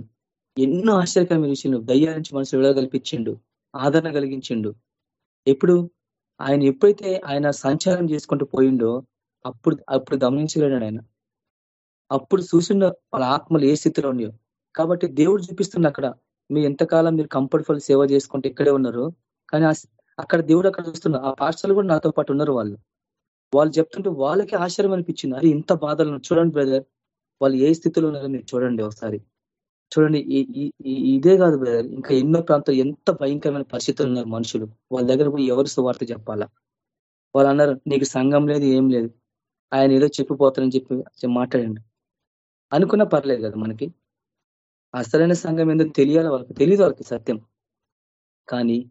ఎన్నో ఆశ్చర్యకరమైన విషయాలు దయ్యాల నుంచి మనసు విడలగల్పించిండు ఆదరణ కలిగించిండు. ఎప్పుడు? ఆయన ఎప్పుడైతే ఆయన సంచారం చేసుకుంటూ పోయిండో అప్పుడు అప్పుడు గమనించలేడు ఆయన. అప్పుడు చూసిన వాళ్ళ ఆత్మలు ఏ స్థితిలో ఉన్నాయో. కాబట్టి దేవుడు చూపిస్తుంది అక్కడ మీరు ఎంతకాలం మీరు కంఫర్టబుల్ సేవ చేసుకుంటే ఇక్కడే ఉన్నారు కానీ అక్కడ దేవుడు అక్కడ చూస్తున్నారు ఆ పాఠశాలలు కూడా నాతో పాటు ఉన్నారు వాళ్ళు. వాళ్ళు చెప్తుంటే వాళ్ళకి ఆశ్చర్యం అనిపించింది. అది ఇంత బాధలు చూడండి బ్రదర్ వాళ్ళు ఏ స్థితిలో ఉన్నారో మీరు చూడండి ఒకసారి. చూడండి ఇదే కాదు బ్రదర్ ఇంకా ఎన్నో ప్రాంతాలు ఎంత భయంకరమైన పరిస్థితులు ఉన్నారు మనుషులు. వాళ్ళ దగ్గర పోయి ఎవరు సువార్త చెప్పాలా? వాళ్ళు అన్నారు నీకు సంఘం లేదు ఏం లేదు. ఆయన ఏదో చెప్పిపోతారని చెప్పి మాట్లాడండి. అనుకున్నా పర్లేదు కదా మనకి. అసలైన సంఘం ఏందో తెలియాలి వాళ్ళకి? తెలియదు వాళ్ళకి సత్యం. కానీ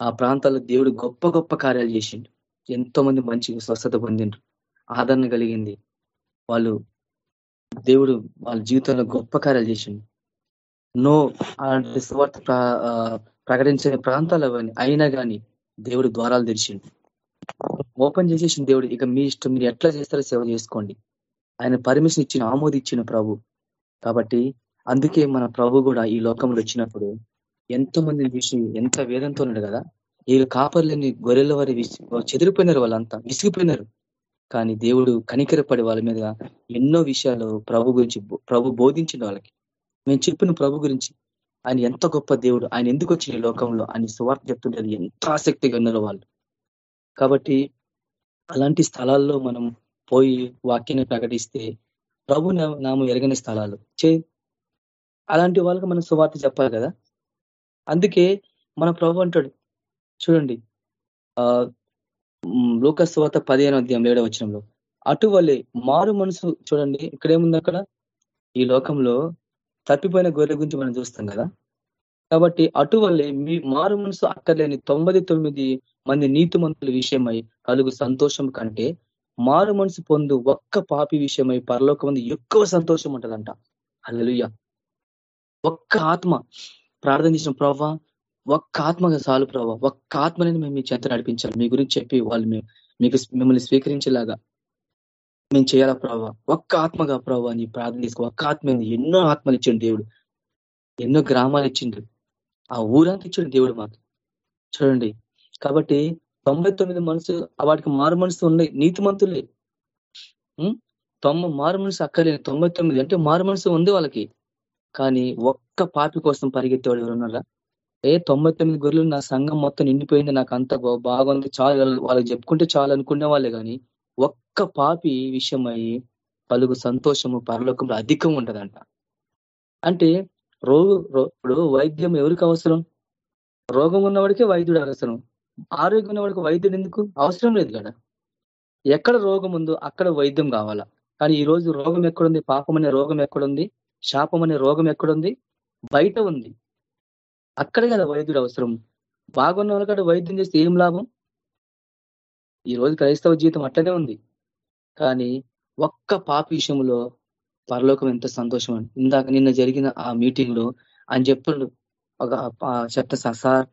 ఆ ప్రాంతాల్లో దేవుడు గొప్ప గొప్ప కార్యాలు చేసిండు. ఎంతో మంది మంచి స్వస్థత పొందిండ్రు. ఆదరణ కలిగింది. వాళ్ళు దేవుడు వాళ్ళ జీవితంలో గొప్ప కార్యాలు చేసిండు. నో అలాంటి సువార్త ప్రకటించే ప్రాంతాలు అవన్నీ. అయినా కానీ దేవుడు ద్వారాలు తెరిచిండు. ఓపెన్ చేసేసిన దేవుడు. ఇక మీ ఇష్టం మీరు ఎట్లా చేస్తారో సేవ చేసుకోండి. ఆయన పర్మిషన్ ఇచ్చిన ఆమోదించిన ప్రభు. కాబట్టి అందుకే మన ప్రభు కూడా ఈ లోకంలో వచ్చినప్పుడు ఎంతో మంది విషయం ఎంత వేదంతో ఉన్నాడు కదా. వీళ్ళు కాపర్లేని గొర్రెల వారి చెదిరిపోయినారు వాళ్ళంతా విసిగిపోయినారు. కానీ దేవుడు కనికరపడి వాళ్ళ మీద ఎన్నో విషయాలు ప్రభు గురించి ప్రభు బోధించిన వాళ్ళకి. మేము చెప్పిన ప్రభు గురించి. ఆయన ఎంత గొప్ప దేవుడు. ఆయన ఎందుకు వచ్చిన లోకంలో? ఆయన సువార్త చెప్తుంటే ఎంత ఆసక్తిగా ఉన్నారు వాళ్ళు కాబట్టి అలాంటి స్థలాల్లో మనం పోయి వాక్యాన్ని ప్రకటిస్తే ప్రభు నాము ఎరగని స్థలాలు. చే అలాంటి వాళ్ళకి మనం సువార్త చెప్పాలి కదా? అందుకే మన ప్రభు అంటాడు. చూడండి. ఆ లోకస్వాత పదిహేను అధ్యాయం ఏడవ వచ్చినంలో అటువలే మారు మనసు. చూడండి. ఇక్కడేముంది అక్కడ? ఈ లోకంలో తప్పిపోయిన గొర్రె గురించి మనం చూస్తాం కదా. కాబట్టి అటువల్లే మీ మారు మనసు అక్కర్లేని తొంభై తొమ్మిది మంది నీతి మంతుల విషయమై కలుగు సంతోషం కంటే మారు మనసు పొందు ఒక్క పాపి విషయమై పరలోక మంది ఎక్కువ సంతోషం ఉంటుందంట. అల్లలుయ్య ఒక్క ఆత్మ ప్రార్థన చేసిన ప్రభావ ఒక్క ఆత్మగా చాలు ప్రభావ ఒక్క ఆత్మని మేము మీ చెంత నడిపించాలి. మీ గురించి చెప్పి వాళ్ళు మీకు మిమ్మల్ని స్వీకరించేలాగా మేము చేయాలా ప్రభావ ఒక్క ఆత్మగా ప్రభావ నీ ప్రార్థన తీసుకో ఒక్క ఆత్మ ఎన్నో ఆత్మలు ఇచ్చిండు దేవుడు. ఎన్నో గ్రామాలు ఇచ్చిండు. ఆ ఊరంతా ఇచ్చిండు దేవుడు మాకు. చూడండి. కాబట్టి తొంభై తొమ్మిది మనసు వాటికి మారు మనసు ఉన్నాయి. నీతి మంతులే. తొంభై మారు మనసు అక్కర్లేదు. తొంభై తొమ్మిది అంటే మారు మనసు ఉంది వాళ్ళకి. కానీ ఒక్క పాపి కోసం పరిగెత్తేవాడు ఎవరున్నారా ఏ తొంభై తొమ్మిది గొర్రెలు నా సంఘం మొత్తం నిండిపోయింది. నాకు అంత బాగుంది. చాలు వాళ్ళకి చెప్పుకుంటే చాలు అనుకునే వాళ్ళే కానీ ఒక్క పాపి విషయమై పలుగు సంతోషము పరలోకంలో అధికం ఉంటుందంట అంటే రోగు ఇప్పుడు వైద్యం ఎవరికి అవసరం? రోగం ఉన్నవాడికే వైద్యుడు అవసరం. ఆరోగ్యం ఉన్నవాడికి వైద్యుడు ఎందుకు? అవసరం లేదు కదా. ఎక్కడ రోగం ఉందో అక్కడ వైద్యం కావాలా. కానీ ఈ రోజు రోగం ఎక్కడుంది? పాపం అనే రోగం ఎక్కడుంది? శాపం అనే రోగం ఎక్కడుంది? బయట ఉంది. అక్కడ కదా వైద్యుడు అవసరం. బాగున్న వాళ్ళకాడ వైద్యం చేస్తే ఏం లాభం? ఈ రోజు క్రైస్తవ జీవితం అట్లనే ఉంది. కానీ ఒక్క పాప విషయంలో పరలోకం ఎంత సంతోషం అండి. ఇందాక నిన్న జరిగిన ఆ మీటింగ్లో ఆయన చెప్పాడు ఒక చెత్త సార్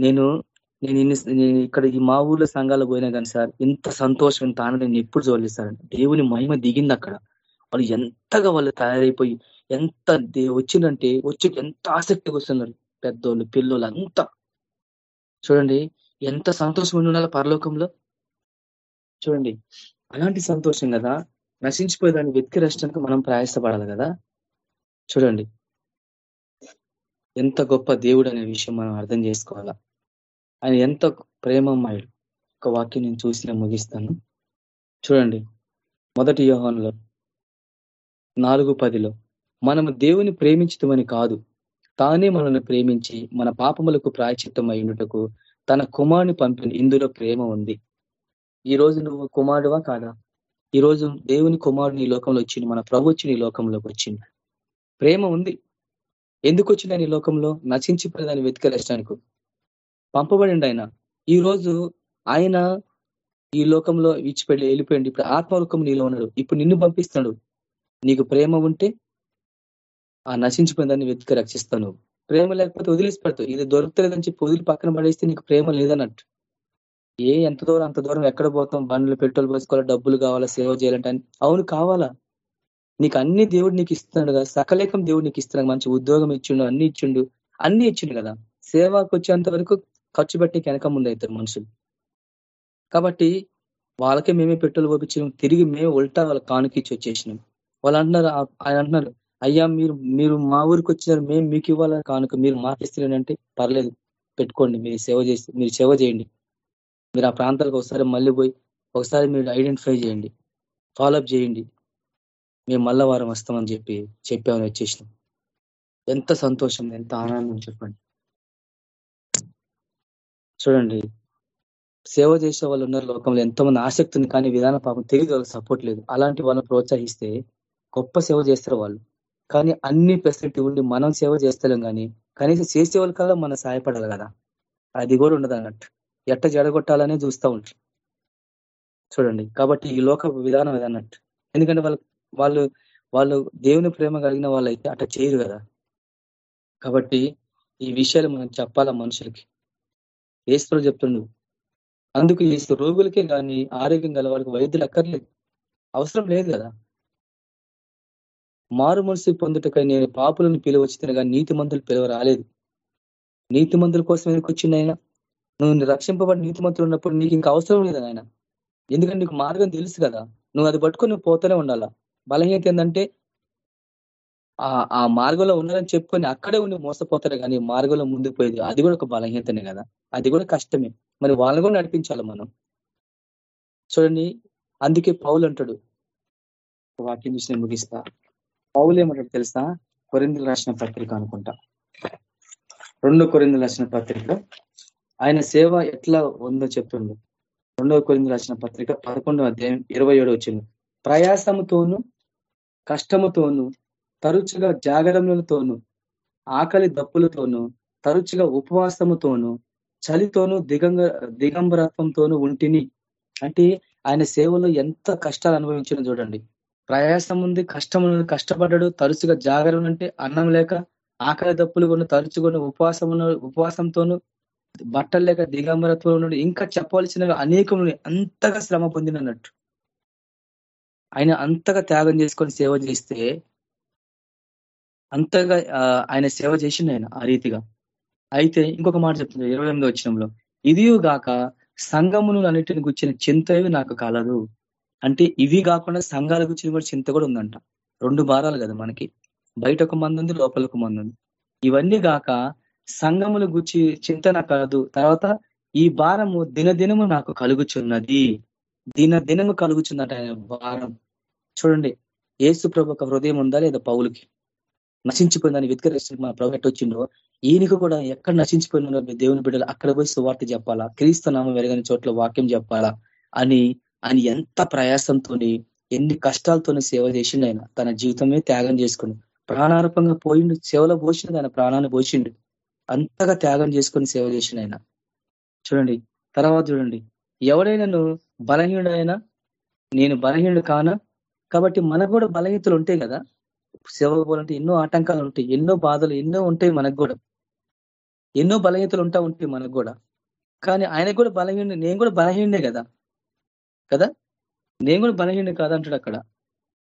నేను నేను నేను ఇక్కడ ఈ మా ఊర్లో సంఘాలు పోయినా కానీ సార్ ఇంత సంతోషం ఇంత ఆనందం ఎప్పుడు చూడలేదు సార్. దేవుని మహిమ దిగింది అక్కడ. వాళ్ళు ఎంతగా వాళ్ళు తయారైపోయి ఎంత వచ్చిందంటే వచ్చి ఎంత ఆసక్తిగా వస్తున్నారు. పెద్దోళ్ళు పిల్లలు అంతా. చూడండి ఎంత సంతోషం ఉండాలి పరలోకంలో? చూడండి అలాంటి సంతోషం కదా. నశించిపోయేదాన్ని వెతికి రష్టానికి మనం ప్రయాసపడాలి కదా. చూడండి. ఎంత గొప్ప దేవుడు అనే విషయం మనం అర్థం చేసుకోవాలా? ఆయన ఎంత ప్రేమమ్మాయుడు ఒక వాక్యం నేను చూసి ముగిస్తాను. చూడండి. మొదటి యోహంలో నాలుగు పదిలో మనము దేవుని ప్రేమించటమని కాదు తానే మనల్ని ప్రేమించి మన పాపములకు ప్రాయచిత్తం అయ్యుటకు తన కుమారుని పంపిన ఇందులో ప్రేమ ఉంది. ఈ రోజు నువ్వు కుమారుడువా కాదా? ఈ రోజు దేవుని కుమారుని ఈ లోకంలో వచ్చింది మన ప్రభు వచ్చిన ఈ లోకంలోకి వచ్చింది ప్రేమ ఉంది. ఎందుకు వచ్చింది ఈ లోకంలో? నశించిపోయేదాన్ని వెతికలేసడానికి పంపబడి ఆయన. ఈ రోజు ఆయన ఈ లోకంలో విచ్చిపెళ్ళి వెళ్ళిపోయింది ఇప్పుడు ఆత్మలోకం నీలో ఉన్నాడు. ఇప్పుడు నిన్ను పంపిస్తాడు. నీకు ప్రేమ ఉంటే ఆ నశించిపోయిన దాన్ని వెతికి రక్షిస్తాను. ప్రేమ లేకపోతే వదిలేసి పడతావు. ఇది దొరుకుతలేదని చెప్పి వదిలి పక్కన పడేస్తే నీకు ప్రేమ లేదన్నట్టు. ఏ ఎంత దూరం అంత దూరం ఎక్కడ పోతాం? బండ్లు పెట్రోల్ పోసుకోవాలి? డబ్బులు కావాలా? సేవ చేయాలంటే అవును కావాలా. నీకు అన్ని దేవుడు నీకు ఇస్తున్నాడు కదా. సకలేకం దేవుడు నీకు ఇస్తున్నాడు. మంచి ఉద్యోగం ఇచ్చిండు అన్ని ఇచ్చిండు. అన్ని ఇచ్చిండు కదా. సేవకు వచ్చేంత వరకు ఖర్చు పెట్టి వెనక ముందు అవుతారు మనుషులు. కాబట్టి వాళ్ళకే మేమే పెట్రోల్ పోపించినాం తిరిగి మేము ఉల్టా వాళ్ళ కానుకిచ్చి వచ్చేసినాం. వాళ్ళు అంటున్నారు ఆయన అంటున్నారు అయ్యా మీరు మీరు మా ఊరికి వచ్చినారు. మేము మీకు ఇవ్వాలని కానుక మీరు మాకు ఇస్తున్నారంటే పర్లేదు. పెట్టుకోండి. మీరు సేవ చేసి మీరు సేవ చేయండి. మీరు ఆ ప్రాంతాలకు ఒకసారి మళ్ళీ పోయి ఒకసారి మీరు ఐడెంటిఫై చేయండి. ఫాలోఅప్ చేయండి. మేము మళ్ళా వారం వస్తామని చెప్పి చెప్పామని వచ్చేసినాం. ఎంత సంతోషం ఎంత ఆనందం చెప్పండి. చూడండి. సేవ చేసే వాళ్ళు ఉన్నారు లోకంలో. ఎంతోమంది ఆసక్తి ఉంది కానీ విధాన పాపం తెలియదు వాళ్ళకి సపోర్ట్ లేదు. అలాంటి వాళ్ళని ప్రోత్సహిస్తే గొప్ప సేవ చేస్తారు వాళ్ళు. కానీ అన్ని ఫెసిలిటీ ఉండి మనం సేవ చేస్తలేం కానీ కనీసం చేసే వాళ్ళ కల్లా మనం సహాయపడాలి కదా. అది కూడా ఉండదు అన్నట్టు. ఎట్ట జడగొట్టాలనే చూస్తూ ఉంటారు. చూడండి. కాబట్టి ఈ లోక విధానం అన్నట్టు ఎందుకంటే వాళ్ళు వాళ్ళు వాళ్ళు దేవుని ప్రేమ కలిగిన వాళ్ళైతే అట్ట చేయరు కదా. కాబట్టి ఈ విషయాలు మనం చెప్పాలా మనుషులకి? ఏసులు చెప్తుండు అందుకు ఈ రోగులకే కానీ ఆరోగ్యం గల వాళ్ళకి వైద్యులు అక్కర్లేదు. అవసరం లేదు కదా. మారు మనసు పొందుటకై నేను పాపులను పిలువచ్చిన కానీ నీతి మందులు పిలువ రాలేదు నీతి మందుల కోసం ఎందుకు వచ్చింది నువ్వు రక్షింపబడి నీతి ఉన్నప్పుడు నీకు ఇంకా అవసరం లేదు ఆయన ఎందుకంటే నీకు మార్గం తెలుసు కదా. నువ్వు అది పట్టుకొని నువ్వు పోతూనే ఉండాలా? బలహీనత ఏంటంటే ఆ మార్గంలో ఉన్నారని చెప్పుకొని అక్కడే ఉండి మోసపోతారు కానీ మార్గంలో ముందుకు పోయేది అది కూడా ఒక బలహీనతనే కదా. అది కూడా కష్టమే. మరి వాళ్ళని కూడా నడిపించాలి మనం? చూడండి అందుకే పౌలు అంటాడు. వాక్యం చూసి ముగిస్తా. పౌలు ఏమంటాడు తెలుసా? కొరిందులు రాసిన పత్రిక అనుకుంటా. రెండు కొరిందులు రాసిన పత్రిక. ఆయన సేవ ఎట్లా ఉందో చెప్తుండు. రెండవ కొరింది రాసిన పత్రిక పదకొండవ అధ్యాయం ఇరవై ఏడు వచ్చింది. ప్రయాసముతోను కష్టముతోను తరచుగా జాగరణలతోను ఆకలి దప్పులతోనూ తరచుగా ఉపవాసముతోను చలితోనూ దిగంగ దిగంబరత్వంతోనూ ఉంటిని. అంటే ఆయన సేవలో ఎంత కష్టాలు అనుభవించిన చూడండి. ప్రయాసం ఉంది కష్టం కష్టపడ్డాడు తరచుగా జాగరణ అంటే అన్నం లేక ఆకలి దప్పులు కొన్ని తరచుగా ఉపవాసం ఉపవాసంతోనూ బట్టలు లేక దిగంబరత్వం నుండి ఇంకా చెప్పవలసినవి అనేకం అంతగా శ్రమ పొందినట్టు ఆయన అంతగా త్యాగం చేసుకొని సేవ చేస్తే అంతగా ఆయన సేవ చేసిండు ఆయన ఆ రీతిగా. అయితే ఇంకొక మాట చెప్తుంది ఇరవై ఎనిమిది వచ్చినంలో ఇదియు గాక సంఘమును అన్నిటిని గుచ్చిన చింతవి నాకు కలదు. అంటే ఇవి కాకుండా సంఘాల గురించి కూడా చింత కూడా ఉందంట. రెండు భారాలు కదా మనకి. బయట ఒక మంది ఉంది లోపల ఒక మంది ఉంది ఇవన్నీ కాక సంఘముల గుచ్చి చింతన కలదు తర్వాత ఈ భారము దినదినము నాకు కలుగుచున్నది. దిన దినము కలుగుచున్నట భారం. చూడండి ఏసు ప్రభు ఒక హృదయం ఉందా లేదా పౌలకి? నశించిపోయిందని వెతికరేసి మన ప్రభు వచ్చిండో ఈయనకు కూడా ఎక్కడ నశించిపోయిన దేవుని బిడ్డలు అక్కడ పోయి సువార్త చెప్పాలా? క్రీస్తు నామం వెరగని చోట్ల వాక్యం చెప్పాలా? అని అని ఎంత ప్రయాసంతో ఎన్ని కష్టాలతోనే సేవ చేసిండు ఆయన. తన జీవితమే త్యాగం చేసుకుని ప్రాణారూపంగా పోయిండు సేవలో పోసిండు ఆయన ప్రాణాన్ని పోసిండు. అంతగా త్యాగం చేసుకొని సేవ చేసిన ఆయన చూడండి తర్వాత చూడండి. ఎవడైనాను బలహీనుడైనా నేను బలహీనుడు కానా? కాబట్టి మనకు కూడా బలహీనతలు ఉంటాయి కదా. సేవ పోవాలంటే ఎన్నో ఆటంకాలు ఉంటాయి ఎన్నో బాధలు ఎన్నో ఉంటాయి మనకు కూడా. ఎన్నో బలహీనతలు ఉంటా ఉంటాయి మనకు కూడా. కానీ ఆయనకు కూడా బలహీన నేను కూడా బలహీనే కదా. కదా? నేను కూడా బలహీన కాదంటాడు అక్కడ.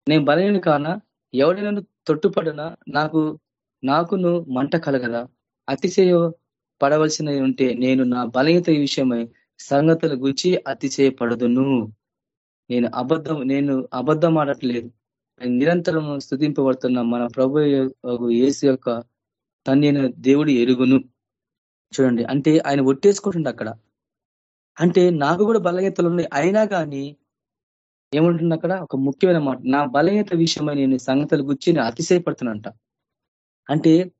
నేను బలహీన కానా? ఎవడైనా తొట్టుపడినా? నాకు నాకును మంట కలగదా? అతిశయ పడవలసిన ఉంటే నేను నా బలహీత విషయమై సంగతుల గురించి అతిశయపడదును. నేను అబద్ధం నేను అబద్ధం ఆడట్లేదు. నిరంతరం స్థుతింపబడుతున్న మన ప్రభు యేసు యొక్క తన్నైన దేవుడు ఎరుగును. చూడండి అంటే ఆయన ఒట్టేసుకుంటుండే అక్కడ. అంటే నాకు కూడా బలహీతలు ఉన్నాయి. అయినా కానీ ఏముంటుంది అక్కడ? ఒక ముఖ్యమైన మాట. నా బలహీత విషయమై నేను సంగతుల గురించి నేను అతిశయపడుతున్నంట. అంటే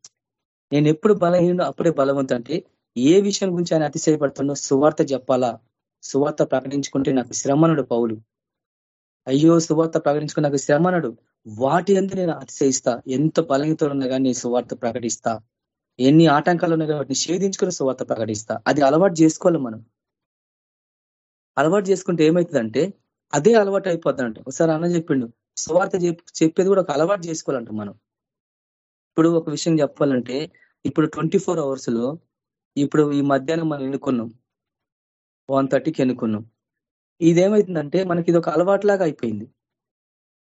నేను ఎప్పుడు బలహీన అప్పుడే బలవంతు అంటే ఏ విషయం గురించి ఆయన అతిశయపడుతుండో సువార్త చెప్పాలా? సువార్త ప్రకటించుకుంటే నాకు శ్రమనుడు పౌలు. అయ్యో సువార్త ప్రకటించుకుని నాకు శ్రమనుడు. వాటి అందు నేను అతిశయిస్తా. ఎంత బలహీనతో ఉన్నా కానీ సువార్త ప్రకటిస్తా. ఎన్ని ఆటంకాలు ఉన్నాయి వాటిని షేధించుకుని సువార్త ప్రకటిస్తా. అది అలవాటు చేసుకోవాలి మనం. అలవాటు చేసుకుంటే ఏమవుతుందంటే అదే అలవాటు అయిపోద్దంట. ఒకసారి అన్న చెప్పిండు సువార్త చెప్పేది కూడా ఒక అలవాటు చేసుకోవాలంట మనం. ఇప్పుడు ఒక విషయం చెప్పాలంటే ఇప్పుడు ట్వంటీ ఫోర్ అవర్స్లో ఇప్పుడు ఈ మధ్యాహ్నం మనం ఎన్నుకున్నాం? వన్ థర్టీకి ఎన్నుకున్నాం. ఇదేమైతుందంటే మనకి ఇది ఒక అలవాటులాగా అయిపోయింది.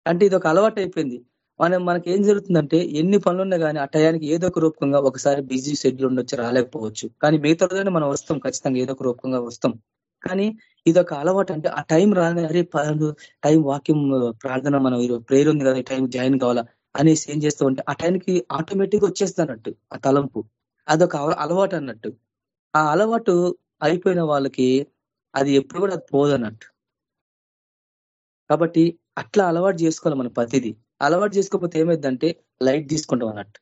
అంటే ఇది ఒక అలవాటు అయిపోయింది. మనం మనకి ఏం జరుగుతుందంటే ఎన్ని పనులున్నా కానీ ఆ టయానికి ఏదో ఒక రూపంగా ఒకసారి బిజీ షెడ్యూల్ ఉండొచ్చు రాలేకపోవచ్చు. కానీ మిగతా మనం వస్తాం ఖచ్చితంగా ఏదో ఒక రూపంగా వస్తాం. కానీ ఇది ఒక అలవాటు అంటే ఆ టైం రాగానే అరే టైం వాక్యం ప్రార్థన మనం ప్రేయర్ ఉంది కదా ఈ టైం జాయిన్ కావాలా అనేసి ఏం చేస్తూ ఉంటే ఆ టైంకి ఆటోమేటిక్ వచ్చేస్తానట్టు ఆ తలంపు. అదొక అలవాటు అన్నట్టు. ఆ అలవాటు అయిపోయిన వాళ్ళకి అది ఎప్పుడు కూడా పోదన్నట్టు కాబట్టి అట్లా అలవాటు చేసుకోవాలి మన ప్రతిదీ. అలవాటు చేసుకోకపోతే ఏమైందంటే లైట్ తీసుకుంటాం అన్నట్టు.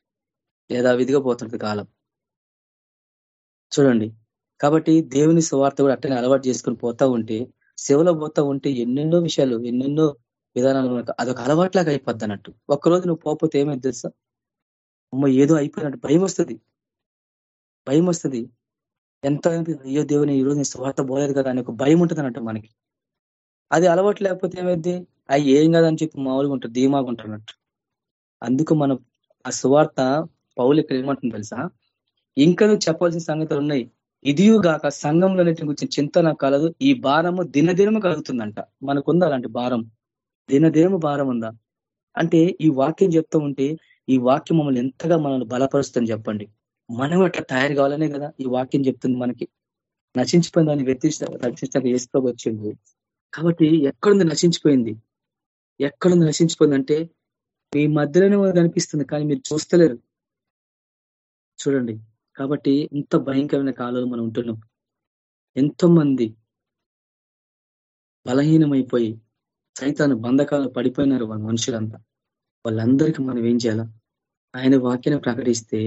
లేదా విధిగా పోతుంది కాలం. చూడండి. కాబట్టి దేవుని సువార్త కూడా అట్టనే అలవాటు చేసుకుని పోతా ఉంటే సేవలో పోతా ఉంటే ఎన్నెన్నో విషయాలు ఎన్నెన్నో విధానాలు అదొక అలవాట్లాగా అయిపోద్ది అన్నట్టు. ఒక్కరోజు నువ్వు పోకపోతే ఏమైంది తెలుసా? అమ్మ ఏదో అయిపోయినట్టు భయం వస్తుంది. భయం వస్తుంది. ఎంత అయ్యో దేవుని ఈ రోజు నీ స్వార్థ పోలేదు కదా అని ఒక భయం ఉంటుంది అన్నట్టు మనకి. అది అలవాటు లేకపోతే ఏమైంది అవి ఏం కాదని చెప్పి మామూలుగా ఉంటుంది ధీమాగా ఉంటున్నట్టు అందుకు మనం ఆ సువార్త పౌలు ఇక్కడ ఏమంటుంది తెలుసా? ఇంకా నువ్వు చెప్పాల్సిన సంగతులు ఉన్నాయి. ఇదియుగాక గాక సంఘంలో గురించి చింతన కలదు. ఈ భారము దినదినము కలుగుతుందంట. మనకుందా అలాంటి భారం? దినదినము భారం ఉందా? అంటే ఈ వాక్యం చెప్తూ ఉంటే ఈ వాక్యం మమ్మల్ని ఎంతగా మనల్ని బలపరుస్తుంది చెప్పండి. మనం అట్లా తయారు కావాలనే కదా ఈ వాక్యం చెప్తుంది మనకి. నశించిపోయిన దాన్ని వ్యతిష్ట రక్షించక వేసుకో వచ్చింది కాబట్టి ఎక్కడుంది నశించిపోయింది? ఎక్కడుంది నశించిపోయింది అంటే మీ మధ్యలోనే కనిపిస్తుంది కానీ మీరు చూస్తలేరు. చూడండి. కాబట్టి ఇంత భయంకరమైన కాలంలో మనం ఉంటున్నాం. ఎంతో మంది బలహీనమైపోయి సైతాన్ని బంధకాలు పడిపోయినారు వాళ్ళ మనుషులంతా. వాళ్ళందరికీ మనం ఏం చేయాలా? ఆయన వాక్యాన్ని ప్రకటిస్తే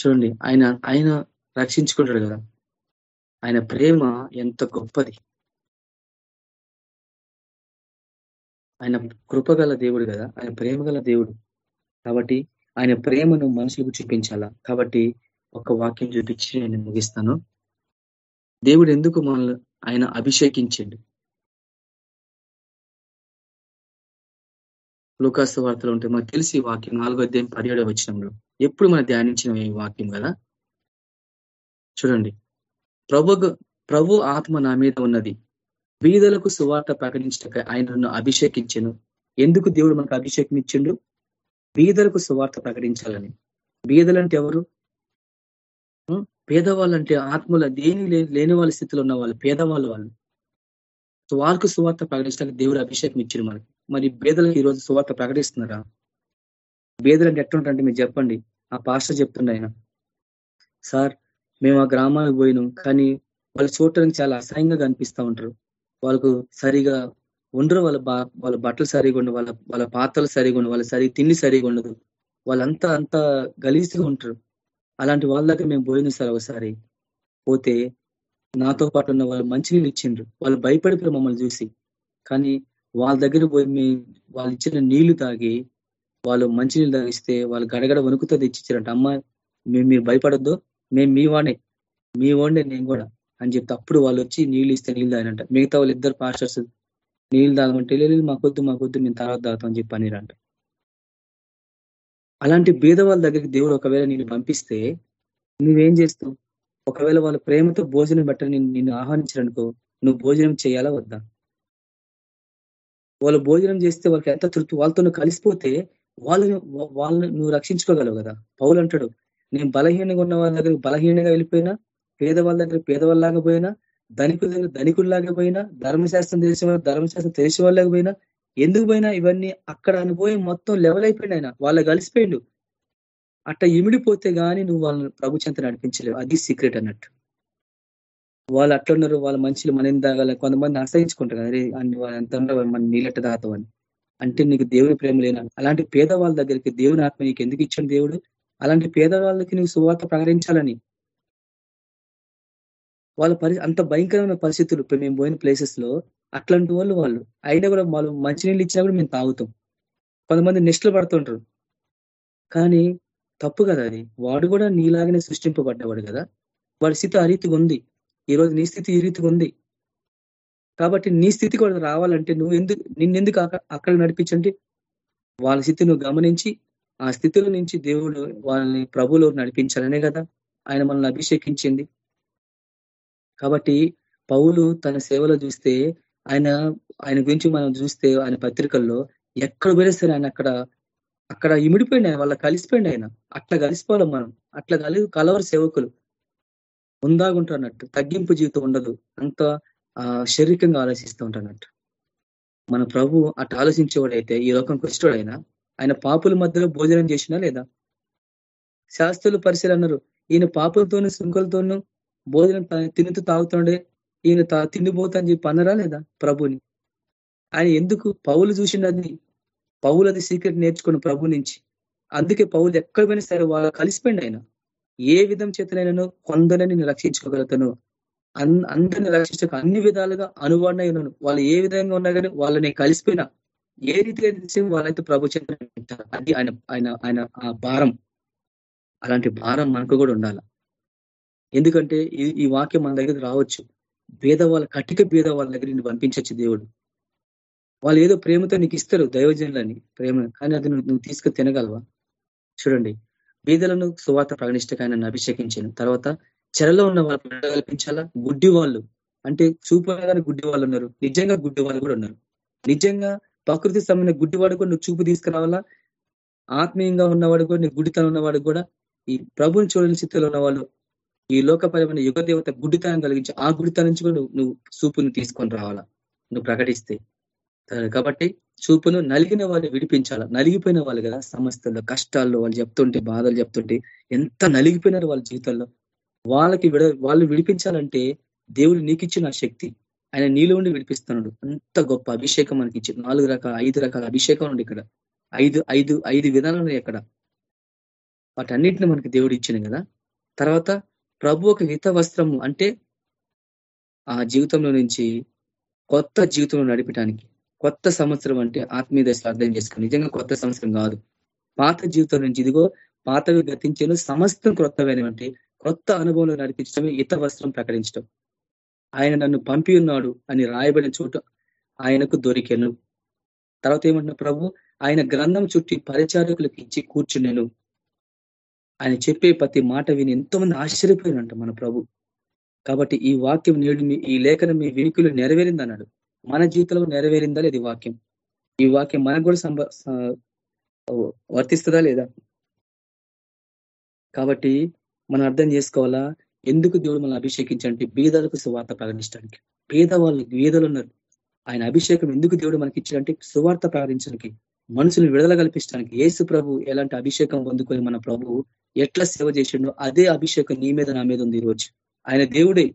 చూడండి ఆయన ఆయన రక్షించుకుంటాడు కదా. ఆయన ప్రేమ ఎంత గొప్పది. ఆయన కృపగల దేవుడు కదా. ఆయన ప్రేమ దేవుడు. కాబట్టి ఆయన ప్రేమను మనుషులకు చూపించాలా? కాబట్టి ఒక వాక్యం చూపించి నేను ముగిస్తాను. దేవుడు ఎందుకు మనల్ని ఆయన అభిషేకించండి? లూకాసు వార్తలు ఉంటే మనకు తెలిసి వాక్యం నాలుగో అధ్యాయం పదిహేడవ వచ్చినంలో ఎప్పుడు మనం ధ్యానించిన ఈ వాక్యం కదా? చూడండి. ప్రభు ప్రభు ఆత్మ నా మీద ఉన్నది. బీదలకు సువార్త ప్రకటించక నన్ను అభిషేకించను. ఎందుకు దేవుడు మనకు అభిషేకం ఇచ్చిండు? బీదలకు సువార్త ప్రకటించాలని. బీదలంటే ఎవరు? పేదవాళ్ళంటే ఆత్మల దేని లేని వాళ్ళ స్థితిలో ఉన్న వాళ్ళు పేదవాళ్ళు వాళ్ళు. వాళ్ళకు సువార్త ప్రకటించడానికి దేవుడు అభిషేకం ఇచ్చిండు మనకి. మరి బేదలకు ఈరోజు సువార్త ప్రకటిస్తున్నారా? బేదలు అంటే ఎట్లుంటారంటే మీరు చెప్పండి. ఆ పాస్టర్ చెప్తుండే ఆయన సార్ మేము ఆ గ్రామాలకు పోయినాం కానీ వాళ్ళు చూడటానికి చాలా అసహ్యంగా కనిపిస్తూ ఉంటారు. వాళ్ళకు సరిగా ఉండరు వాళ్ళ వాళ్ళ బట్టలు సరిగా ఉండవు వాళ్ళ వాళ్ళ పాత్రలు సరిగా ఉండవు వాళ్ళ సరి తిండి సరిగా ఉండదు. వాళ్ళంతా అంతా గలీజ్గా ఉంటారు. అలాంటి వాళ్ళ దగ్గర మేము పోయినాం సార్ ఒకసారి. పోతే నాతో పాటు ఉన్న వాళ్ళు మంచినీళ్ళు ఇచ్చిండ్రు. వాళ్ళు భయపడిపోయారు మమ్మల్ని చూసి. కానీ వాళ్ళ దగ్గర పోయి మీ వాళ్ళు ఇచ్చిన నీళ్ళు తాగి వాళ్ళు మంచినీళ్ళు తాగిస్తే వాళ్ళు గడగడ వణుకుతో తెచ్చిచ్చారంట. అమ్మ మేము మీరు భయపడద్దు. మేము మీ వాడే మీ వాడే నేను కూడా. అని చెప్తే అప్పుడు వాళ్ళు వచ్చి నీళ్ళు ఇస్తే నీళ్ళు తాగినంట మిగతా వాళ్ళు ఇద్దరు పాస్టర్స్ నీళ్ళు తాగమంటే లేదు మాకొద్దు మాకొద్దు మేము తర్వాత తాగుతాం అని చెప్పి అనిరంట. అలాంటి బీద వాళ్ళ దగ్గరికి దేవుడు ఒకవేళ నేను పంపిస్తే నువ్వేం చేస్తావు? ఒకవేళ వాళ్ళ ప్రేమతో భోజనం పెట్టని నిన్ను ఆహ్వానించారనుకో నువ్వు భోజనం చేయాలా వద్దా? వాళ్ళు భోజనం చేస్తే వాళ్ళకి ఎంత తృప్తి? వాళ్ళతో కలిసిపోతే వాళ్ళని వాళ్ళని నువ్వు రక్షించుకోగలవు కదా? పౌలు అంటాడు నేను బలహీనంగా ఉన్న వాళ్ళ దగ్గర బలహీనంగా వెళ్ళిపోయినా పేదవాళ్ళ దగ్గర పేదవాళ్ళలాగా పోయినా ధనికుల దగ్గర ధనికుల్లాగా పోయినా ధర్మశాస్త్రం తెలిసిన ధర్మశాస్త్రం తెలిసిన వాళ్ళకి పోయినా ఎందుకు పోయినా ఇవన్నీ అక్కడ అనుభవం మొత్తం లెవెల్ అయిపోయింది ఆయన. వాళ్ళు కలిసిపోయిండు. అట్ట ఇమిడిపోతే గానీ నువ్వు వాళ్ళని ప్రభు చెంత నడిపించలేవు. అది సీక్రెట్ అన్నట్టు. వాళ్ళు అట్లున్నారు వాళ్ళ మనుషులు మనం తాగాలి? కొంతమంది అసహించుకుంటారు కదా అన్ని వాళ్ళు ఎంత మన నీళ్ళట్ట తాగుతామని అంటే నీకు దేవుని ప్రేమ లేన? అలాంటి పేదవాళ్ళ దగ్గరికి దేవుని ఆత్మ నీకు ఎందుకు ఇచ్చాడు దేవుడు? అలాంటి పేదవాళ్ళకి నీకు సువార్త ప్రకటించాలని. వాళ్ళ పరి అంత భయంకరమైన పరిస్థితులు. ఇప్పుడు మేము పోయిన ప్లేసెస్లో అట్లాంటి వాళ్ళు వాళ్ళు. అయినా కూడా వాళ్ళు మంచినీళ్ళు ఇచ్చినా కూడా మేము తాగుతాం. కొంతమంది నెస్ట్లు పడుతుంటారు. కానీ తప్పు కదా అది. వాడు కూడా నీలాగానే సృష్టింపబడ్డవాడు కదా. వాడి స్థితి ఆ రీతిగా ఉంది. ఈరోజు నీ స్థితి ఈ రీతిగా ఉంది. కాబట్టి నీ స్థితి కూడా రావాలంటే నువ్వు ఎందుకు నిన్నెందుకు అక్కడ నడిపించండి? వాళ్ళ స్థితి నువ్వు గమనించి ఆ స్థితిలో నుంచి దేవుడు వాళ్ళని ప్రభులో నడిపించాలనే కదా ఆయన మనల్ని అభిషేకించింది. కాబట్టి పౌలు తన సేవలో చూస్తే ఆయన ఆయన గురించి మనం చూస్తే ఆయన పత్రికల్లో ఎక్కడ పోయినా ఆయన అక్కడ అక్కడ ఇమిడిపోయింది ఆయన వాళ్ళ కలిసిపోయింది ఆయన. అట్లా కలిసిపోవాలి మనం. అట్లా కలి కలవరు సేవకులు. ఉందాగుంటానట్టు తగ్గింపు జీవితం ఉండదు. అంత శారీరకంగా ఆలోచిస్తూ ఉంటానట్టు. మన ప్రభు అటు ఆలోచించేవాడైతే ఈ లోకంకి వచ్చినవాడైనా ఆయన పాపుల మధ్యలో భోజనం చేసినా లేదా? శాస్త్రులు పరిశీలన అన్నారు ఈయన పాపులతోనూ శృంఖలతోనూ భోజనం తినుతూ తాగుతుండే ఈయన తిండిపోతా చెప్పి అన్నరా లేదా ప్రభుని? ఆయన ఎందుకు పౌలు చూసినది పౌలది సీక్రెట్ నేర్చుకున్న ప్రభు నుంచి. అందుకే పౌలు ఎక్కడ పోయినా సరే వాళ్ళు కలిసిపోయింది ఆయన. ఏ విధం చేతనైనాను కొందరిని నేను రక్షించుకోగలుగుతాను అందరిని రక్షించక అన్ని విధాలుగా అనువాడినై ఉన్నాను. వాళ్ళు ఏ విధంగా ఉన్నా కానీ వాళ్ళని కలిసిపోయినా ఏ రీతిగా వాళ్ళైతే ప్రభు అది ఆయన ఆయన ఆయన ఆ భారం. అలాంటి భారం మనకు కూడా ఉండాలి. ఎందుకంటే ఈ వాక్యం మన దగ్గర రావచ్చు. భేద వాళ్ళ కటిక భేద వాళ్ళ దగ్గర నేను పంపించచ్చు దేవుడు. వాళ్ళు ఏదో ప్రేమతో నీకు ఇస్తారు దైవజనులని ప్రేమ కానీ అది నువ్వు తీసుకు తినగలవా? చూడండి. బీదలను సువాత ప్రకటించడానికి ఆయన అభిషేకించాను తర్వాత చెరలో ఉన్న వాళ్ళు కల్పించాలా? గుడ్డి వాళ్ళు. అంటే చూపగానే గుడ్డి వాళ్ళు ఉన్నారు. నిజంగా గుడ్డి వాళ్ళు కూడా ఉన్నారు. నిజంగా ప్రకృతి సంబంధించిన గుడ్డివాడు కూడా నువ్వు చూపు తీసుకురావాలా? ఆత్మీయంగా ఉన్నవాడు కూడా నీ గుడ్డితనం ఉన్నవాడు కూడా ఈ ప్రభుని చూడని స్థితిలో ఉన్నవాళ్ళు ఈ లోకపరమైన యుగ దేవత గుడ్డితనం కలిగించి ఆ గుడితనం నుంచి కూడా నువ్వు చూపుని తీసుకొని రావాలా? నువ్వు ప్రకటిస్తే. కాబట్టి చూపును నలిగిన వాళ్ళు విడిపించాలి? నలిగిపోయిన వాళ్ళు కదా సమస్యల్లో కష్టాల్లో వాళ్ళు చెప్తుంటే బాధలు చెప్తుంటే ఎంత నలిగిపోయినారు వాళ్ళ జీవితంలో? వాళ్ళకి విడ వాళ్ళు విడిపించాలంటే దేవుడు నీకు ఇచ్చిన శక్తి. ఆయన నీలో ఉండి విడిపిస్తున్నాడు. అంత గొప్ప అభిషేకం మనకి ఇచ్చి నాలుగు రకాల ఐదు రకాల అభిషేకం ఉంది ఇక్కడ. ఐదు ఐదు ఐదు విధానాలు ఉన్నాయి అక్కడ. వాటన్నిటిని మనకి దేవుడు ఇచ్చిన కదా? తర్వాత ప్రభు ఒక హిత వస్త్రము అంటే ఆ జీవితంలో నుంచి కొత్త జీవితంలో నడిపడానికి కొత్త సంవత్సరం అంటే ఆత్మీయ దశలో అర్థం చేసుకుని నిజంగా కొత్త సంవత్సరం కాదు. పాత జీవితం నుంచి ఇదిగో పాతవి గతించను సమస్తం క్రొత్తమైనవంటే కొత్త అనుభవంలో నడిపించడమే ఇత వస్త్రం ప్రకటించడం. ఆయన నన్ను పంపి ఉన్నాడు అని రాయబడిన చోట ఆయనకు దొరికెను. తర్వాత ఏమంటున్నా ప్రభు? ఆయన గ్రంథం చుట్టి పరిచారకులకు ఇచ్చి కూర్చున్నాను ఆయన చెప్పే ప్రతి మాట విని ఎంతో మంది ఆశ్చర్యపోయినంట మన ప్రభు. కాబట్టి ఈ వాక్యం నేడు ఈ లేఖనం మీ వెనుకలు నెరవేరింది అన్నాడు మన జీవితంలో నెరవేరిందా లేదు ఈ వాక్యం? ఈ వాక్యం మనకు కూడా సంభ వర్తిస్తుందా లేదా? కాబట్టి మనం అర్థం చేసుకోవాలా? ఎందుకు దేవుడు మనం అభిషేకించంటే బీదలకు సువార్త ప్రకటించడానికి పేదవాళ్ళు బీదలు ఉన్నారు. ఆయన అభిషేకం ఎందుకు దేవుడు మనకి ఇచ్చాడంటే సువార్త ప్రకటించడానికి మనుషులు విడుదల కల్పించడానికి. ఏసు ప్రభు ఎలాంటి అభిషేకం పొందుకొని మన ప్రభు ఎట్లా సేవ చేసిండో అదే అభిషేకం నీ మీద నా మీద ఉంది ఈరోజు. ఆయన దేవుడే.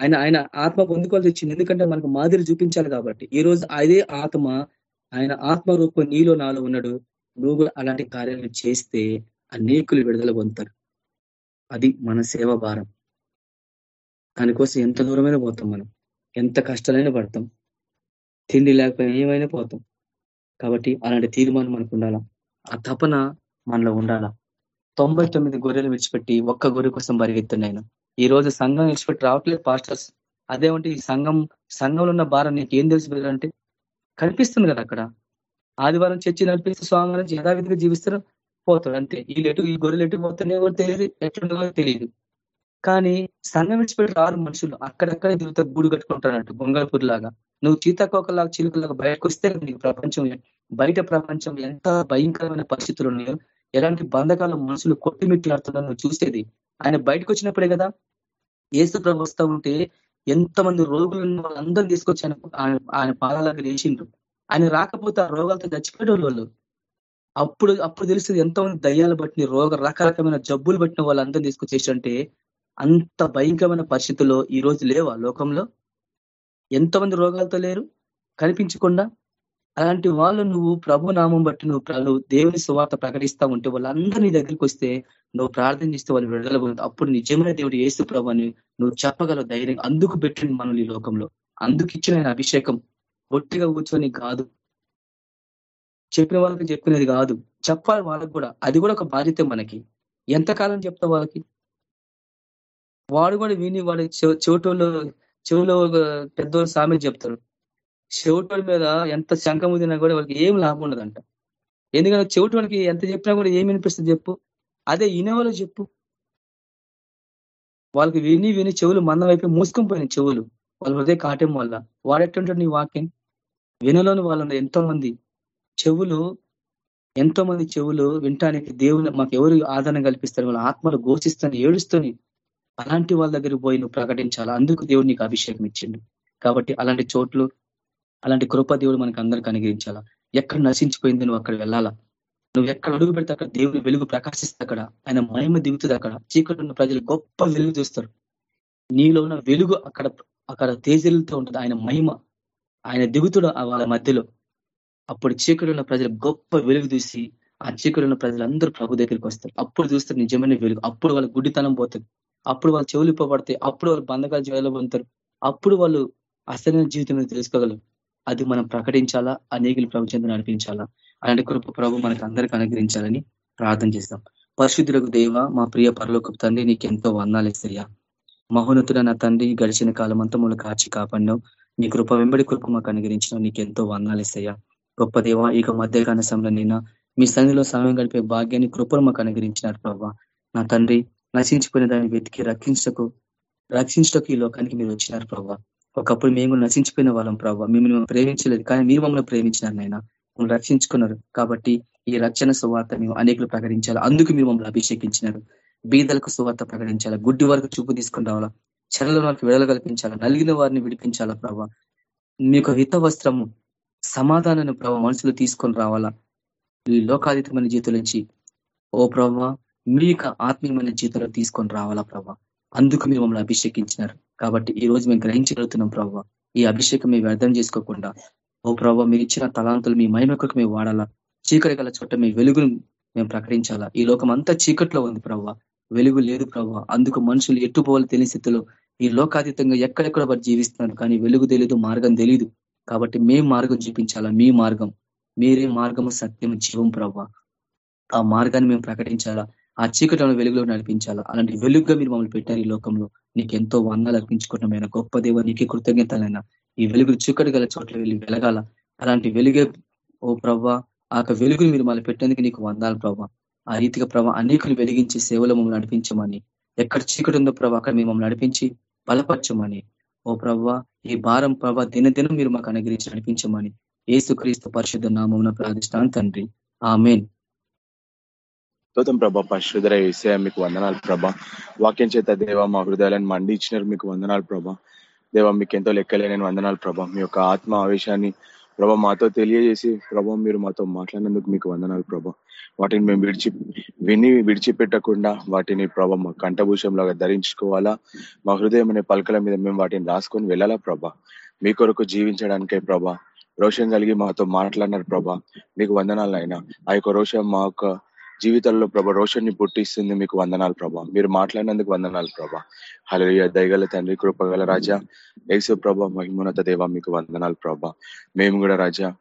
ఆయన ఆయన ఆత్మ పొందుకోవాల్సి వచ్చింది. ఎందుకంటే మనకు మాదిరి చూపించాలి కాబట్టి. ఈ రోజు అదే ఆత్మ ఆయన ఆత్మ రూపం నీలో నాలో ఉన్నాడు. నువ్వు కూడా అలాంటి కార్యాలు చేస్తే అనేకులు విడుదల పొందుతారు. అది మన సేవ భారం. దానికోసం ఎంత దూరమైనా పోతాం మనం. ఎంత కష్టాలైనా పడతాం. తిండి లేకపోయినా ఏమైనా పోతాం. కాబట్టి అలాంటి తీర్మానం మనకు ఉండాలా? ఆ తపన మనలో ఉండాలా? తొంభై తొమ్మిది గొర్రెలు విడిచిపెట్టి ఒక్క గొర్రె కోసం పరిగెత్తున్నాయన ఈ రోజు సంఘం విడిచిపెట్టి రావట్లేదు పాస్టర్స్ అదేమంటే ఈ సంఘం సంఘంలో ఉన్న భారం నీకు ఏం తెలుసు అంటే? కనిపిస్తుంది కదా అక్కడ. ఆదివారం చర్చి నడిపిస్తే స్వామి యథావిధిగా జీవిస్తారు పోతాడు అంతే. ఈ లెటు ఈ గొర్రెలు ఎటు పోతున్నాయో కూడా తెలియదు ఎట్లుండో తెలియదు. కానీ సంఘం విడిచిపెట్టి రారు మనుషులు. అక్కడక్కడే దిగుతా గూడు కట్టుకుంటారంట బొంగల్పూర్ లాగా. నువ్వు చీతాకోకలాగా చిలుకలాగా బయటకు వస్తే నీకు ప్రపంచం బయట ప్రపంచం ఎంత భయంకరమైన పరిస్థితులు ఉన్నాయో ఎలాంటి బంధకాల మనుషులు కొట్టిమిట్లాడుతున్నా నువ్వు చూసేది ఆయన బయటకు వచ్చినప్పుడే కదా ఏసు ప్రభు వస్తా ఉంటే ఎంతమంది రోగులు ఉన్న వాళ్ళందరూ తీసుకొచ్చి ఆయన ఆయన పాదాలకు వేసిండ్రు. ఆయన రాకపోతే ఆ రోగాలతో చచ్చిపోయే వాళ్ళు. అప్పుడు అప్పుడు తెలుస్తుంది ఎంతమంది దయ్యాలు బట్టిన రోగ రకరకమైన జబ్బులు పట్టిన వాళ్ళందరూ తీసుకొచ్చేసంటే అంత భయంకరమైన పరిస్థితుల్లో ఈ రోజు లేవు ఆ లోకంలో. ఎంతమంది రోగాలతో లేరు? కనిపించకుండా అలాంటి వాళ్ళు నువ్వు ప్రభు నామం బట్టి నువ్వు దేవుని సువార్త ప్రకటిస్తా ఉంటే వాళ్ళందరినీ దగ్గరికి వస్తే నువ్వు ప్రార్థన చేస్తే వాళ్ళు విడుదల అప్పుడు నిజమైన దేవుడు ఏసు ప్రభు అని నువ్వు చెప్పగల ధైర్యం అందుకు పెట్టింది మనల్ని ఈ లోకంలో. అందుకు ఇచ్చిన అభిషేకం. ఒట్టిగా కూర్చొని కాదు. చెప్పిన వాళ్ళకి చెప్పినది కాదు. చెప్పాలి వాళ్ళకి కూడా. అది కూడా ఒక బాధ్యత మనకి. ఎంతకాలం చెప్తా వాళ్ళకి? వాడు కూడా విని వాడు చెవిటోళ్ళు చెవిలో పెద్దోళ్ళు సామె చెప్తారు. చెవిటోడి మీద ఎంత శంఖం ఉదినా కూడా వాళ్ళకి ఏం లాభం ఉండదంట. ఎందుకంటే చెవిటి వాళ్ళకి ఎంత చెప్పినా కూడా ఏమి వినిపిస్తుంది చెప్పు? అదే వినేవాళ్ళు చెప్పు. వాళ్ళకి విని విని చెవులు మందం అయిపోయి మూసుకొని పోయినాయి చెవులు. వాళ్ళ హృదయ కాటం వల్ల? వాడెట్టుంటాడు నీ వాక్యం? వినలోని వాళ్ళు ఎంతో మంది చెవులు ఎంతో మంది చెవులు వినటానికి దేవుని మాకు ఎవరు ఆదరణ కల్పిస్తారు? వాళ్ళ ఆత్మలు ఘోషిస్తాను ఏడుస్తుంది అలాంటి వాళ్ళ దగ్గర పోయి నువ్వు ప్రకటించాలా? అందుకు దేవుడు నీకు అభిషేకం ఇచ్చిండు. కాబట్టి అలాంటి చోట్లు అలాంటి కృప దేవుడు మనకు అందరికి అనుగ్రహించాలా? ఎక్కడ నశించిపోయింది నువ్వు అక్కడ వెళ్ళాలా? నువ్వు ఎక్కడ అడుగు పెడితే అక్కడ దేవుని వెలుగు ప్రకాశిస్తే అక్కడ ఆయన మహిమ దిగుతుంది అక్కడ. చీకటి ఉన్న ప్రజలు గొప్ప వెలుగు చూస్తారు. నీలో ఉన్న వెలుగు అక్కడ అక్కడ తేజలతో ఉంటుంది. ఆయన మహిమ ఆయన దిగుతుడు వాళ్ళ మధ్యలో. అప్పుడు చీకటి ఉన్న ప్రజలు గొప్ప వెలుగు చూసి ఆ చీకటి ఉన్న ప్రజలందరూ ప్రభు దగ్గరికి వస్తారు. అప్పుడు చూస్తారు నిజమైన వెలుగు. అప్పుడు వాళ్ళ గుడ్డితనం పోతుంది అప్పుడు వాళ్ళు చెవులు ఇప్పబడతాయి అప్పుడు వాళ్ళు బంధకాలు జైలు పొందుతారు. అప్పుడు వాళ్ళు అసలైన జీవితం తెలుసుకోగలరు. అది మనం ప్రకటించాలా? అనేకులు ప్రభు నడిపించాలా? అలాంటి కృప ప్రభు మనకు అందరికీ అనుగ్రహించాలని ప్రార్థన చేస్తాం. పరిశుద్ధులకు దేవ మా ప్రియ పరలోక తండ్రి నీకు ఎంతో వందాలు ఇస్తాయా మహోన్నతుడ నా తండ్రి గడిచిన కాలం అంతా మూలు కాచి కాపాడినావు. నీ కృప వెంబడి కృప మాకు అనుగ్రహించిన నీకు ఎంతో వందాలు ఇస్తాయా గొప్ప దేవ ఇక మధ్యకాల సమయంలో నేను మీ సంధిలో సమయం గడిపే భాగ్యాన్ని కృపను మాకు అనుగ్రహించినారు ప్రభావ నా తండ్రి నశించిపోయిన దాన్ని వెతికి రక్షించకు రక్షించటకు ఈ లోకానికి మీరు వచ్చినారు ప్రభావ ఒకప్పుడు మేము నశించిపోయిన వాళ్ళం ప్రభావ మిమ్మల్ని ప్రేమించలేదు కానీ మీరు మమ్మల్ని ప్రేమించినారు నాయన. మమ్మల్ని రక్షించుకున్నారు. కాబట్టి ఈ రక్షణ సువార్త మేము అనేకులు ప్రకటించాలి. అందుకు మీరు మమ్మల్ని అభిషేకించినారు. బీదలకు సువార్త ప్రకటించాలా. గుడ్డి వరకు చూపు తీసుకుని రావాలా? చెరల వారికి విడుదల కల్పించాలా? నలిగిన వారిని విడిపించాలా ప్రభావ మీకు హిత వస్త్రము సమాధానాన్ని ప్రభావ మనుషులు తీసుకొని రావాలా? ఈ లోకాతీతమైన జీతుల నుంచి ఓ ప్రభావ మీ యొక్క ఆత్మీయమైన జీతంలో తీసుకొని రావాలా ప్రభావ అందుకు మీరు మమ్మల్ని అభిషేకించినారు. కాబట్టి ఈ రోజు మేము గ్రహించగలుగుతున్నాం ప్రభావ ఈ అభిషేకం మేము వ్యర్థం చేసుకోకుండా. ఓ ప్రభావ మీరు ఇచ్చిన తలాంతులు మీ మహిమకు మేము వాడాలా? చీకటి గల చోట మీ వెలుగును మేము ప్రకటించాలా? ఈ లోకం అంతా చీకట్లో ఉంది ప్రభావ వెలుగు లేదు ప్రభావ అందుకు మనుషులు ఎట్టుపోవాలి తెలియని స్థితిలో ఈ లోకాతీతంగా ఎక్కడెక్కడ వారు జీవిస్తున్నారు? కానీ వెలుగు తెలియదు మార్గం తెలియదు కాబట్టి మేము మార్గం చూపించాలా? మీ మార్గం. మీరే మార్గము సత్యము జీవం ప్రభావ ఆ మార్గాన్ని మేము ప్రకటించాలా? ఆ చీకటిలో వెలుగులో నడిపించాలా? అలాంటి వెలుగుగా మీరు మమ్మల్ని పెట్టారు ఈ లోకంలో. నీకు ఎంతో వందలు అర్పించుకుంటున్నామైనా గొప్ప దేవ నీకే కృతజ్ఞతలైనా. ఈ వెలుగు చీకటి గల చోట్ల వెళ్ళి వెలగాల. అలాంటి వెలుగే ఓ ప్రవ్వా ఆ వెలుగుని మీరు మళ్ళీ పెట్టేందుకు నీకు వందాలు ప్రభావ ఆ రీతిగా ప్రభావ అనేకులు వెలిగించి సేవలు మమ్మల్ని నడిపించమని. ఎక్కడ చీకటి ఉందో ప్రభావ అక్కడ మేము మమ్మల్ని నడిపించి బలపరచమని. ఓ ప్రవ్వా ఈ భారం ప్రభా దినదినం మీరు మాకు అనుగ్రహించి నడిపించమని. ఏసుక్రీస్తు పరిశుద్ధ నామం ప్రార్థిస్తాను తండ్రి. ఆ మెయిన్ ప్రభా పశుధర ఏసే మీకు వందనాలు ప్రభా. వాక్యం చేత దేవ మా హృదయాలను మండించినారు మీకు వందనాలు ప్రభా. దేవ మీకు ఎంతో లెక్కలేని వందనాలు ప్రభా. మీ యొక్క ఆత్మ ఆవేశాన్ని ప్రభా మాతో తెలియజేసి ప్రభా మీరు మాతో మాట్లాడినందుకు మీకు వందనాలు ప్రభా. వాటిని మేము విడిచి విని విడిచిపెట్టకుండా వాటిని ప్రభా మా కంఠభూషంలాగా ధరించుకోవాలా. మా హృదయం అనే పలకల మీద మేము వాటిని రాసుకొని వెళ్ళాలా ప్రభా. మీ కొరకు జీవించడానికే ప్రభా. రోషం కలిగి మాతో మాట్లాడినారు ప్రభా. మీకు వందనాలు అయినా ఆ యొక్క రోషం మా యొక్క జీవితంలో ప్రభా రోషన్ని పుట్టిస్తుంది మీకు వందనాలు ప్రభా. మీరు మాట్లాడినందుకు వందనాలు ప్రభా. హలో దయగల తండ్రి కృపగల రాజా. యేసు ప్రభా మహిమోన్నత దేవ మీకు వందనాలు ప్రభా. మేము కూడా రాజా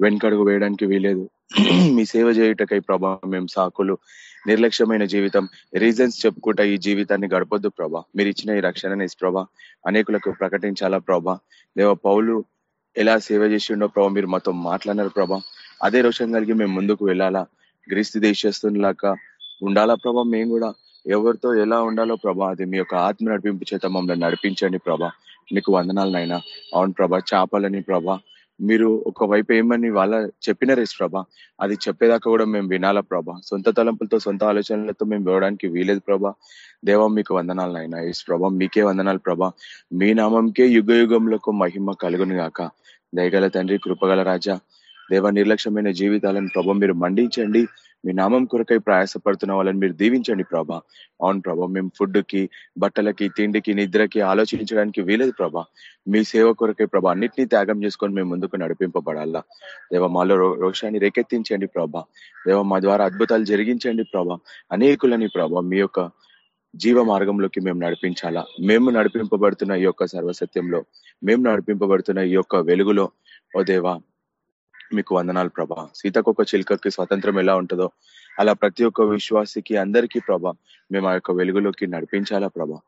వెనుకడుగు వేయడానికి వీలేదు మీ సేవ చేయుటకై ప్రభా మేము సాకులు. నిర్లక్ష్యమైన జీవితం రీజన్స్ చెప్పుకుంటా ఈ జీవితాన్ని గడపొద్దు ప్రభా. మీరు ఇచ్చిన ఈ రక్షణ ప్రభా. అనేకులకు ప్రకటించాలా ప్రభా. దేవ పౌలు ఎలా సేవ చేసిండో ప్రభా మీరు మాతో మాట్లాడినారు ప్రభా. అదే రోషం కలిగి మేము ముందుకు వెళ్ళాలా. గ్రీస్తు దేశస్తులాగా ఉండాలా ప్రభా? మేము కూడా ఎవరితో ఎలా ఉండాలో ప్రభా అది మీ యొక్క ఆత్మ నడిపింపు చేత మమ్మల్ని నడిపించండి ప్రభా. మీకు వందనాలనైనా అవును ప్రభా చేపలని ప్రభా. మీరు ఒకవైపు ఏమని వాళ్ళ చెప్పిన రేస్ ప్రభా అది చెప్పేదాకా కూడా మేము వినాలా ప్రభా. సొంత తలంపులతో సొంత ఆలోచనలతో మేము వివడానికి వీలేదు ప్రభా. దేవం మీకు వందనాలు నైనా ఈ ప్రభా మీకే వందనాలు ప్రభా. మీ నామంకే యుగ యుగంలో మహిమ కలుగును గాక దయగల తండ్రి కృపగల రాజా. దేవ నిర్లక్ష్యమైన జీవితాలను ప్రభా మీరు మండించండి. మీ నామం కొరకై ప్రయాసపడుతున్న వాళ్ళని మీరు దీవించండి ప్రభా. అవును ప్రభా మేము ఫుడ్కి బట్టలకి తిండికి నిద్రకి ఆలోచించడానికి వీలదు ప్రభా. మీ సేవ కొరకై ప్రభా అన్నింటినీ త్యాగం చేసుకొని మేము ముందుకు నడిపింపబడాలా. దేవ మాలో రోషాన్ని రేకెత్తించండి ప్రభా. దేవ మా ద్వారా అద్భుతాలు జరిగించండి ప్రభా. అనేకులని ప్రభా మీ యొక్క జీవ మార్గంలోకి మేము నడిపించాలా. మేము నడిపింపబడుతున్న ఈ యొక్క సర్వసత్యంలో మేము నడిపింపబడుతున్న ఈ యొక్క వెలుగులో. ఓ దేవా మీకు వందనాలు ప్రభా. సీతకొక చిలుకకి స్వతంత్రం ఎలా ఉంటుందో అలా ప్రతి ఒక్క విశ్వాసికి అందరికీ ప్రభా మేము ఆ యొక్క వెలుగులోకి నడిపించాలా ప్రభా?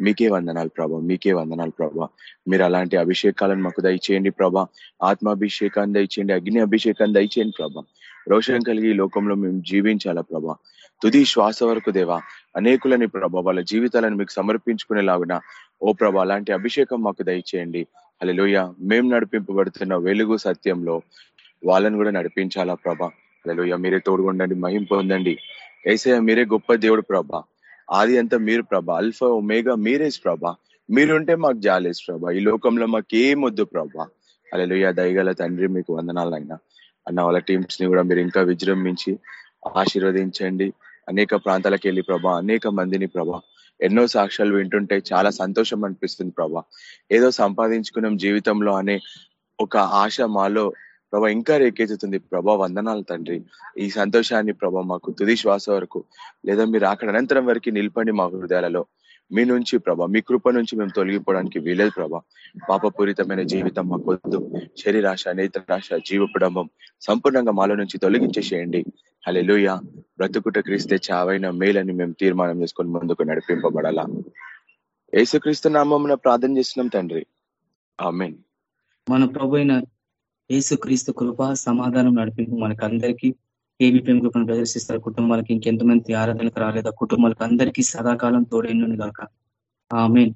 మీకే వందనాలు ప్రభా మీకే వందనాలు ప్రభా. మీరు అలాంటి అభిషేకాలను మాకు దయచేయండి ప్రభా. ఆత్మాభిషేకాన్ని దయచేయండి అగ్ని అభిషేకాన్ని దయచేయండి ప్రభా. రోషం కలిగి లోకంలో మేము జీవించాలా ప్రభా? తుది శ్వాస వరకు దేవా అనేకులని ప్రభా వాళ్ళ జీవితాలను మీకు సమర్పించుకునేలాగున ఓ ప్రభా అలాంటి అభిషేకం మాకు దయచేయండి. అలెలుయ మేము నడిపింపబడుతున్న వెలుగు సత్యంలో వాళ్ళని కూడా నడిపించాలా ప్రభా? అలెలుయ మీరే తోడుగుండండి మహిం పొందండి. ఏసయ మీరే గొప్ప దేవుడు ప్రభా. ఆది అంతా మీరు ప్రభ. అల్ఫా ఒమేగా మీరేస్ ప్రభా. మీరుంటే మాకు జాలేస్ ప్రభా. ఈ లోకంలో మాకు ఏమొద్దు వద్దు ప్రభా. అలెలుయ దయగల తండ్రి మీకు వందనాలైనా. అన్న వాళ్ళ టీమ్స్ని కూడా మీరు ఇంకా విజృంభించి ఆశీర్వదించండి. అనేక ప్రాంతాలకు వెళ్ళి ప్రభా అనేక మందిని ప్రభా. ఎన్నో సాక్ష్యాలు వింటుంటే చాలా సంతోషం అనిపిస్తుంది ప్రభా. ఏదో సంపాదించుకున్నాం జీవితంలో అనే ఒక ఆశ మాలో ప్రభా ఇంకా రేకెత్తుతుంది. ప్రభా వందనాలు తండ్రి. ఈ సంతోషాన్ని ప్రభా మాకు తుది శ్వాస వరకు లేదా మీరు అక్కడ అనంతరం వరకు నిలపండి మా హృదయాలలో. మీ నుంచి ప్రభా మీ కృప నుంచి మేము తొలగిపోవడానికి వీలేదు ప్రభా. పాపపూరితమైన జీవితం మాకు వద్దు. శరీరాశ నేత్రాశ జీవపుడంబం సంపూర్ణంగా మాలో నుంచి తొలగించేసేయండి. హలెలుయ బ్రతుకుట క్రీస్తే చావైన మేలని మేము తీర్మానం చేసుకొని ముందుకు నడిపింపబడాలా. యేసుక్రీస్తు నామం ప్రార్థన చేస్తున్నాం తండ్రి. ఆమెన్. మన ప్రభు ఏసుక్రీస్తు కృప సమాధానం నడిపింపు మనకు అందరికీ ఏబిపిఎం కృపను ప్రదర్శిస్తారు. కుటుంబాలకి ఇంకెంతమంది ఆరాధనకు రాలేదా. కుటుంబాలకు అందరికీ సదాకాలం తోడైను గాక ఆమెన్.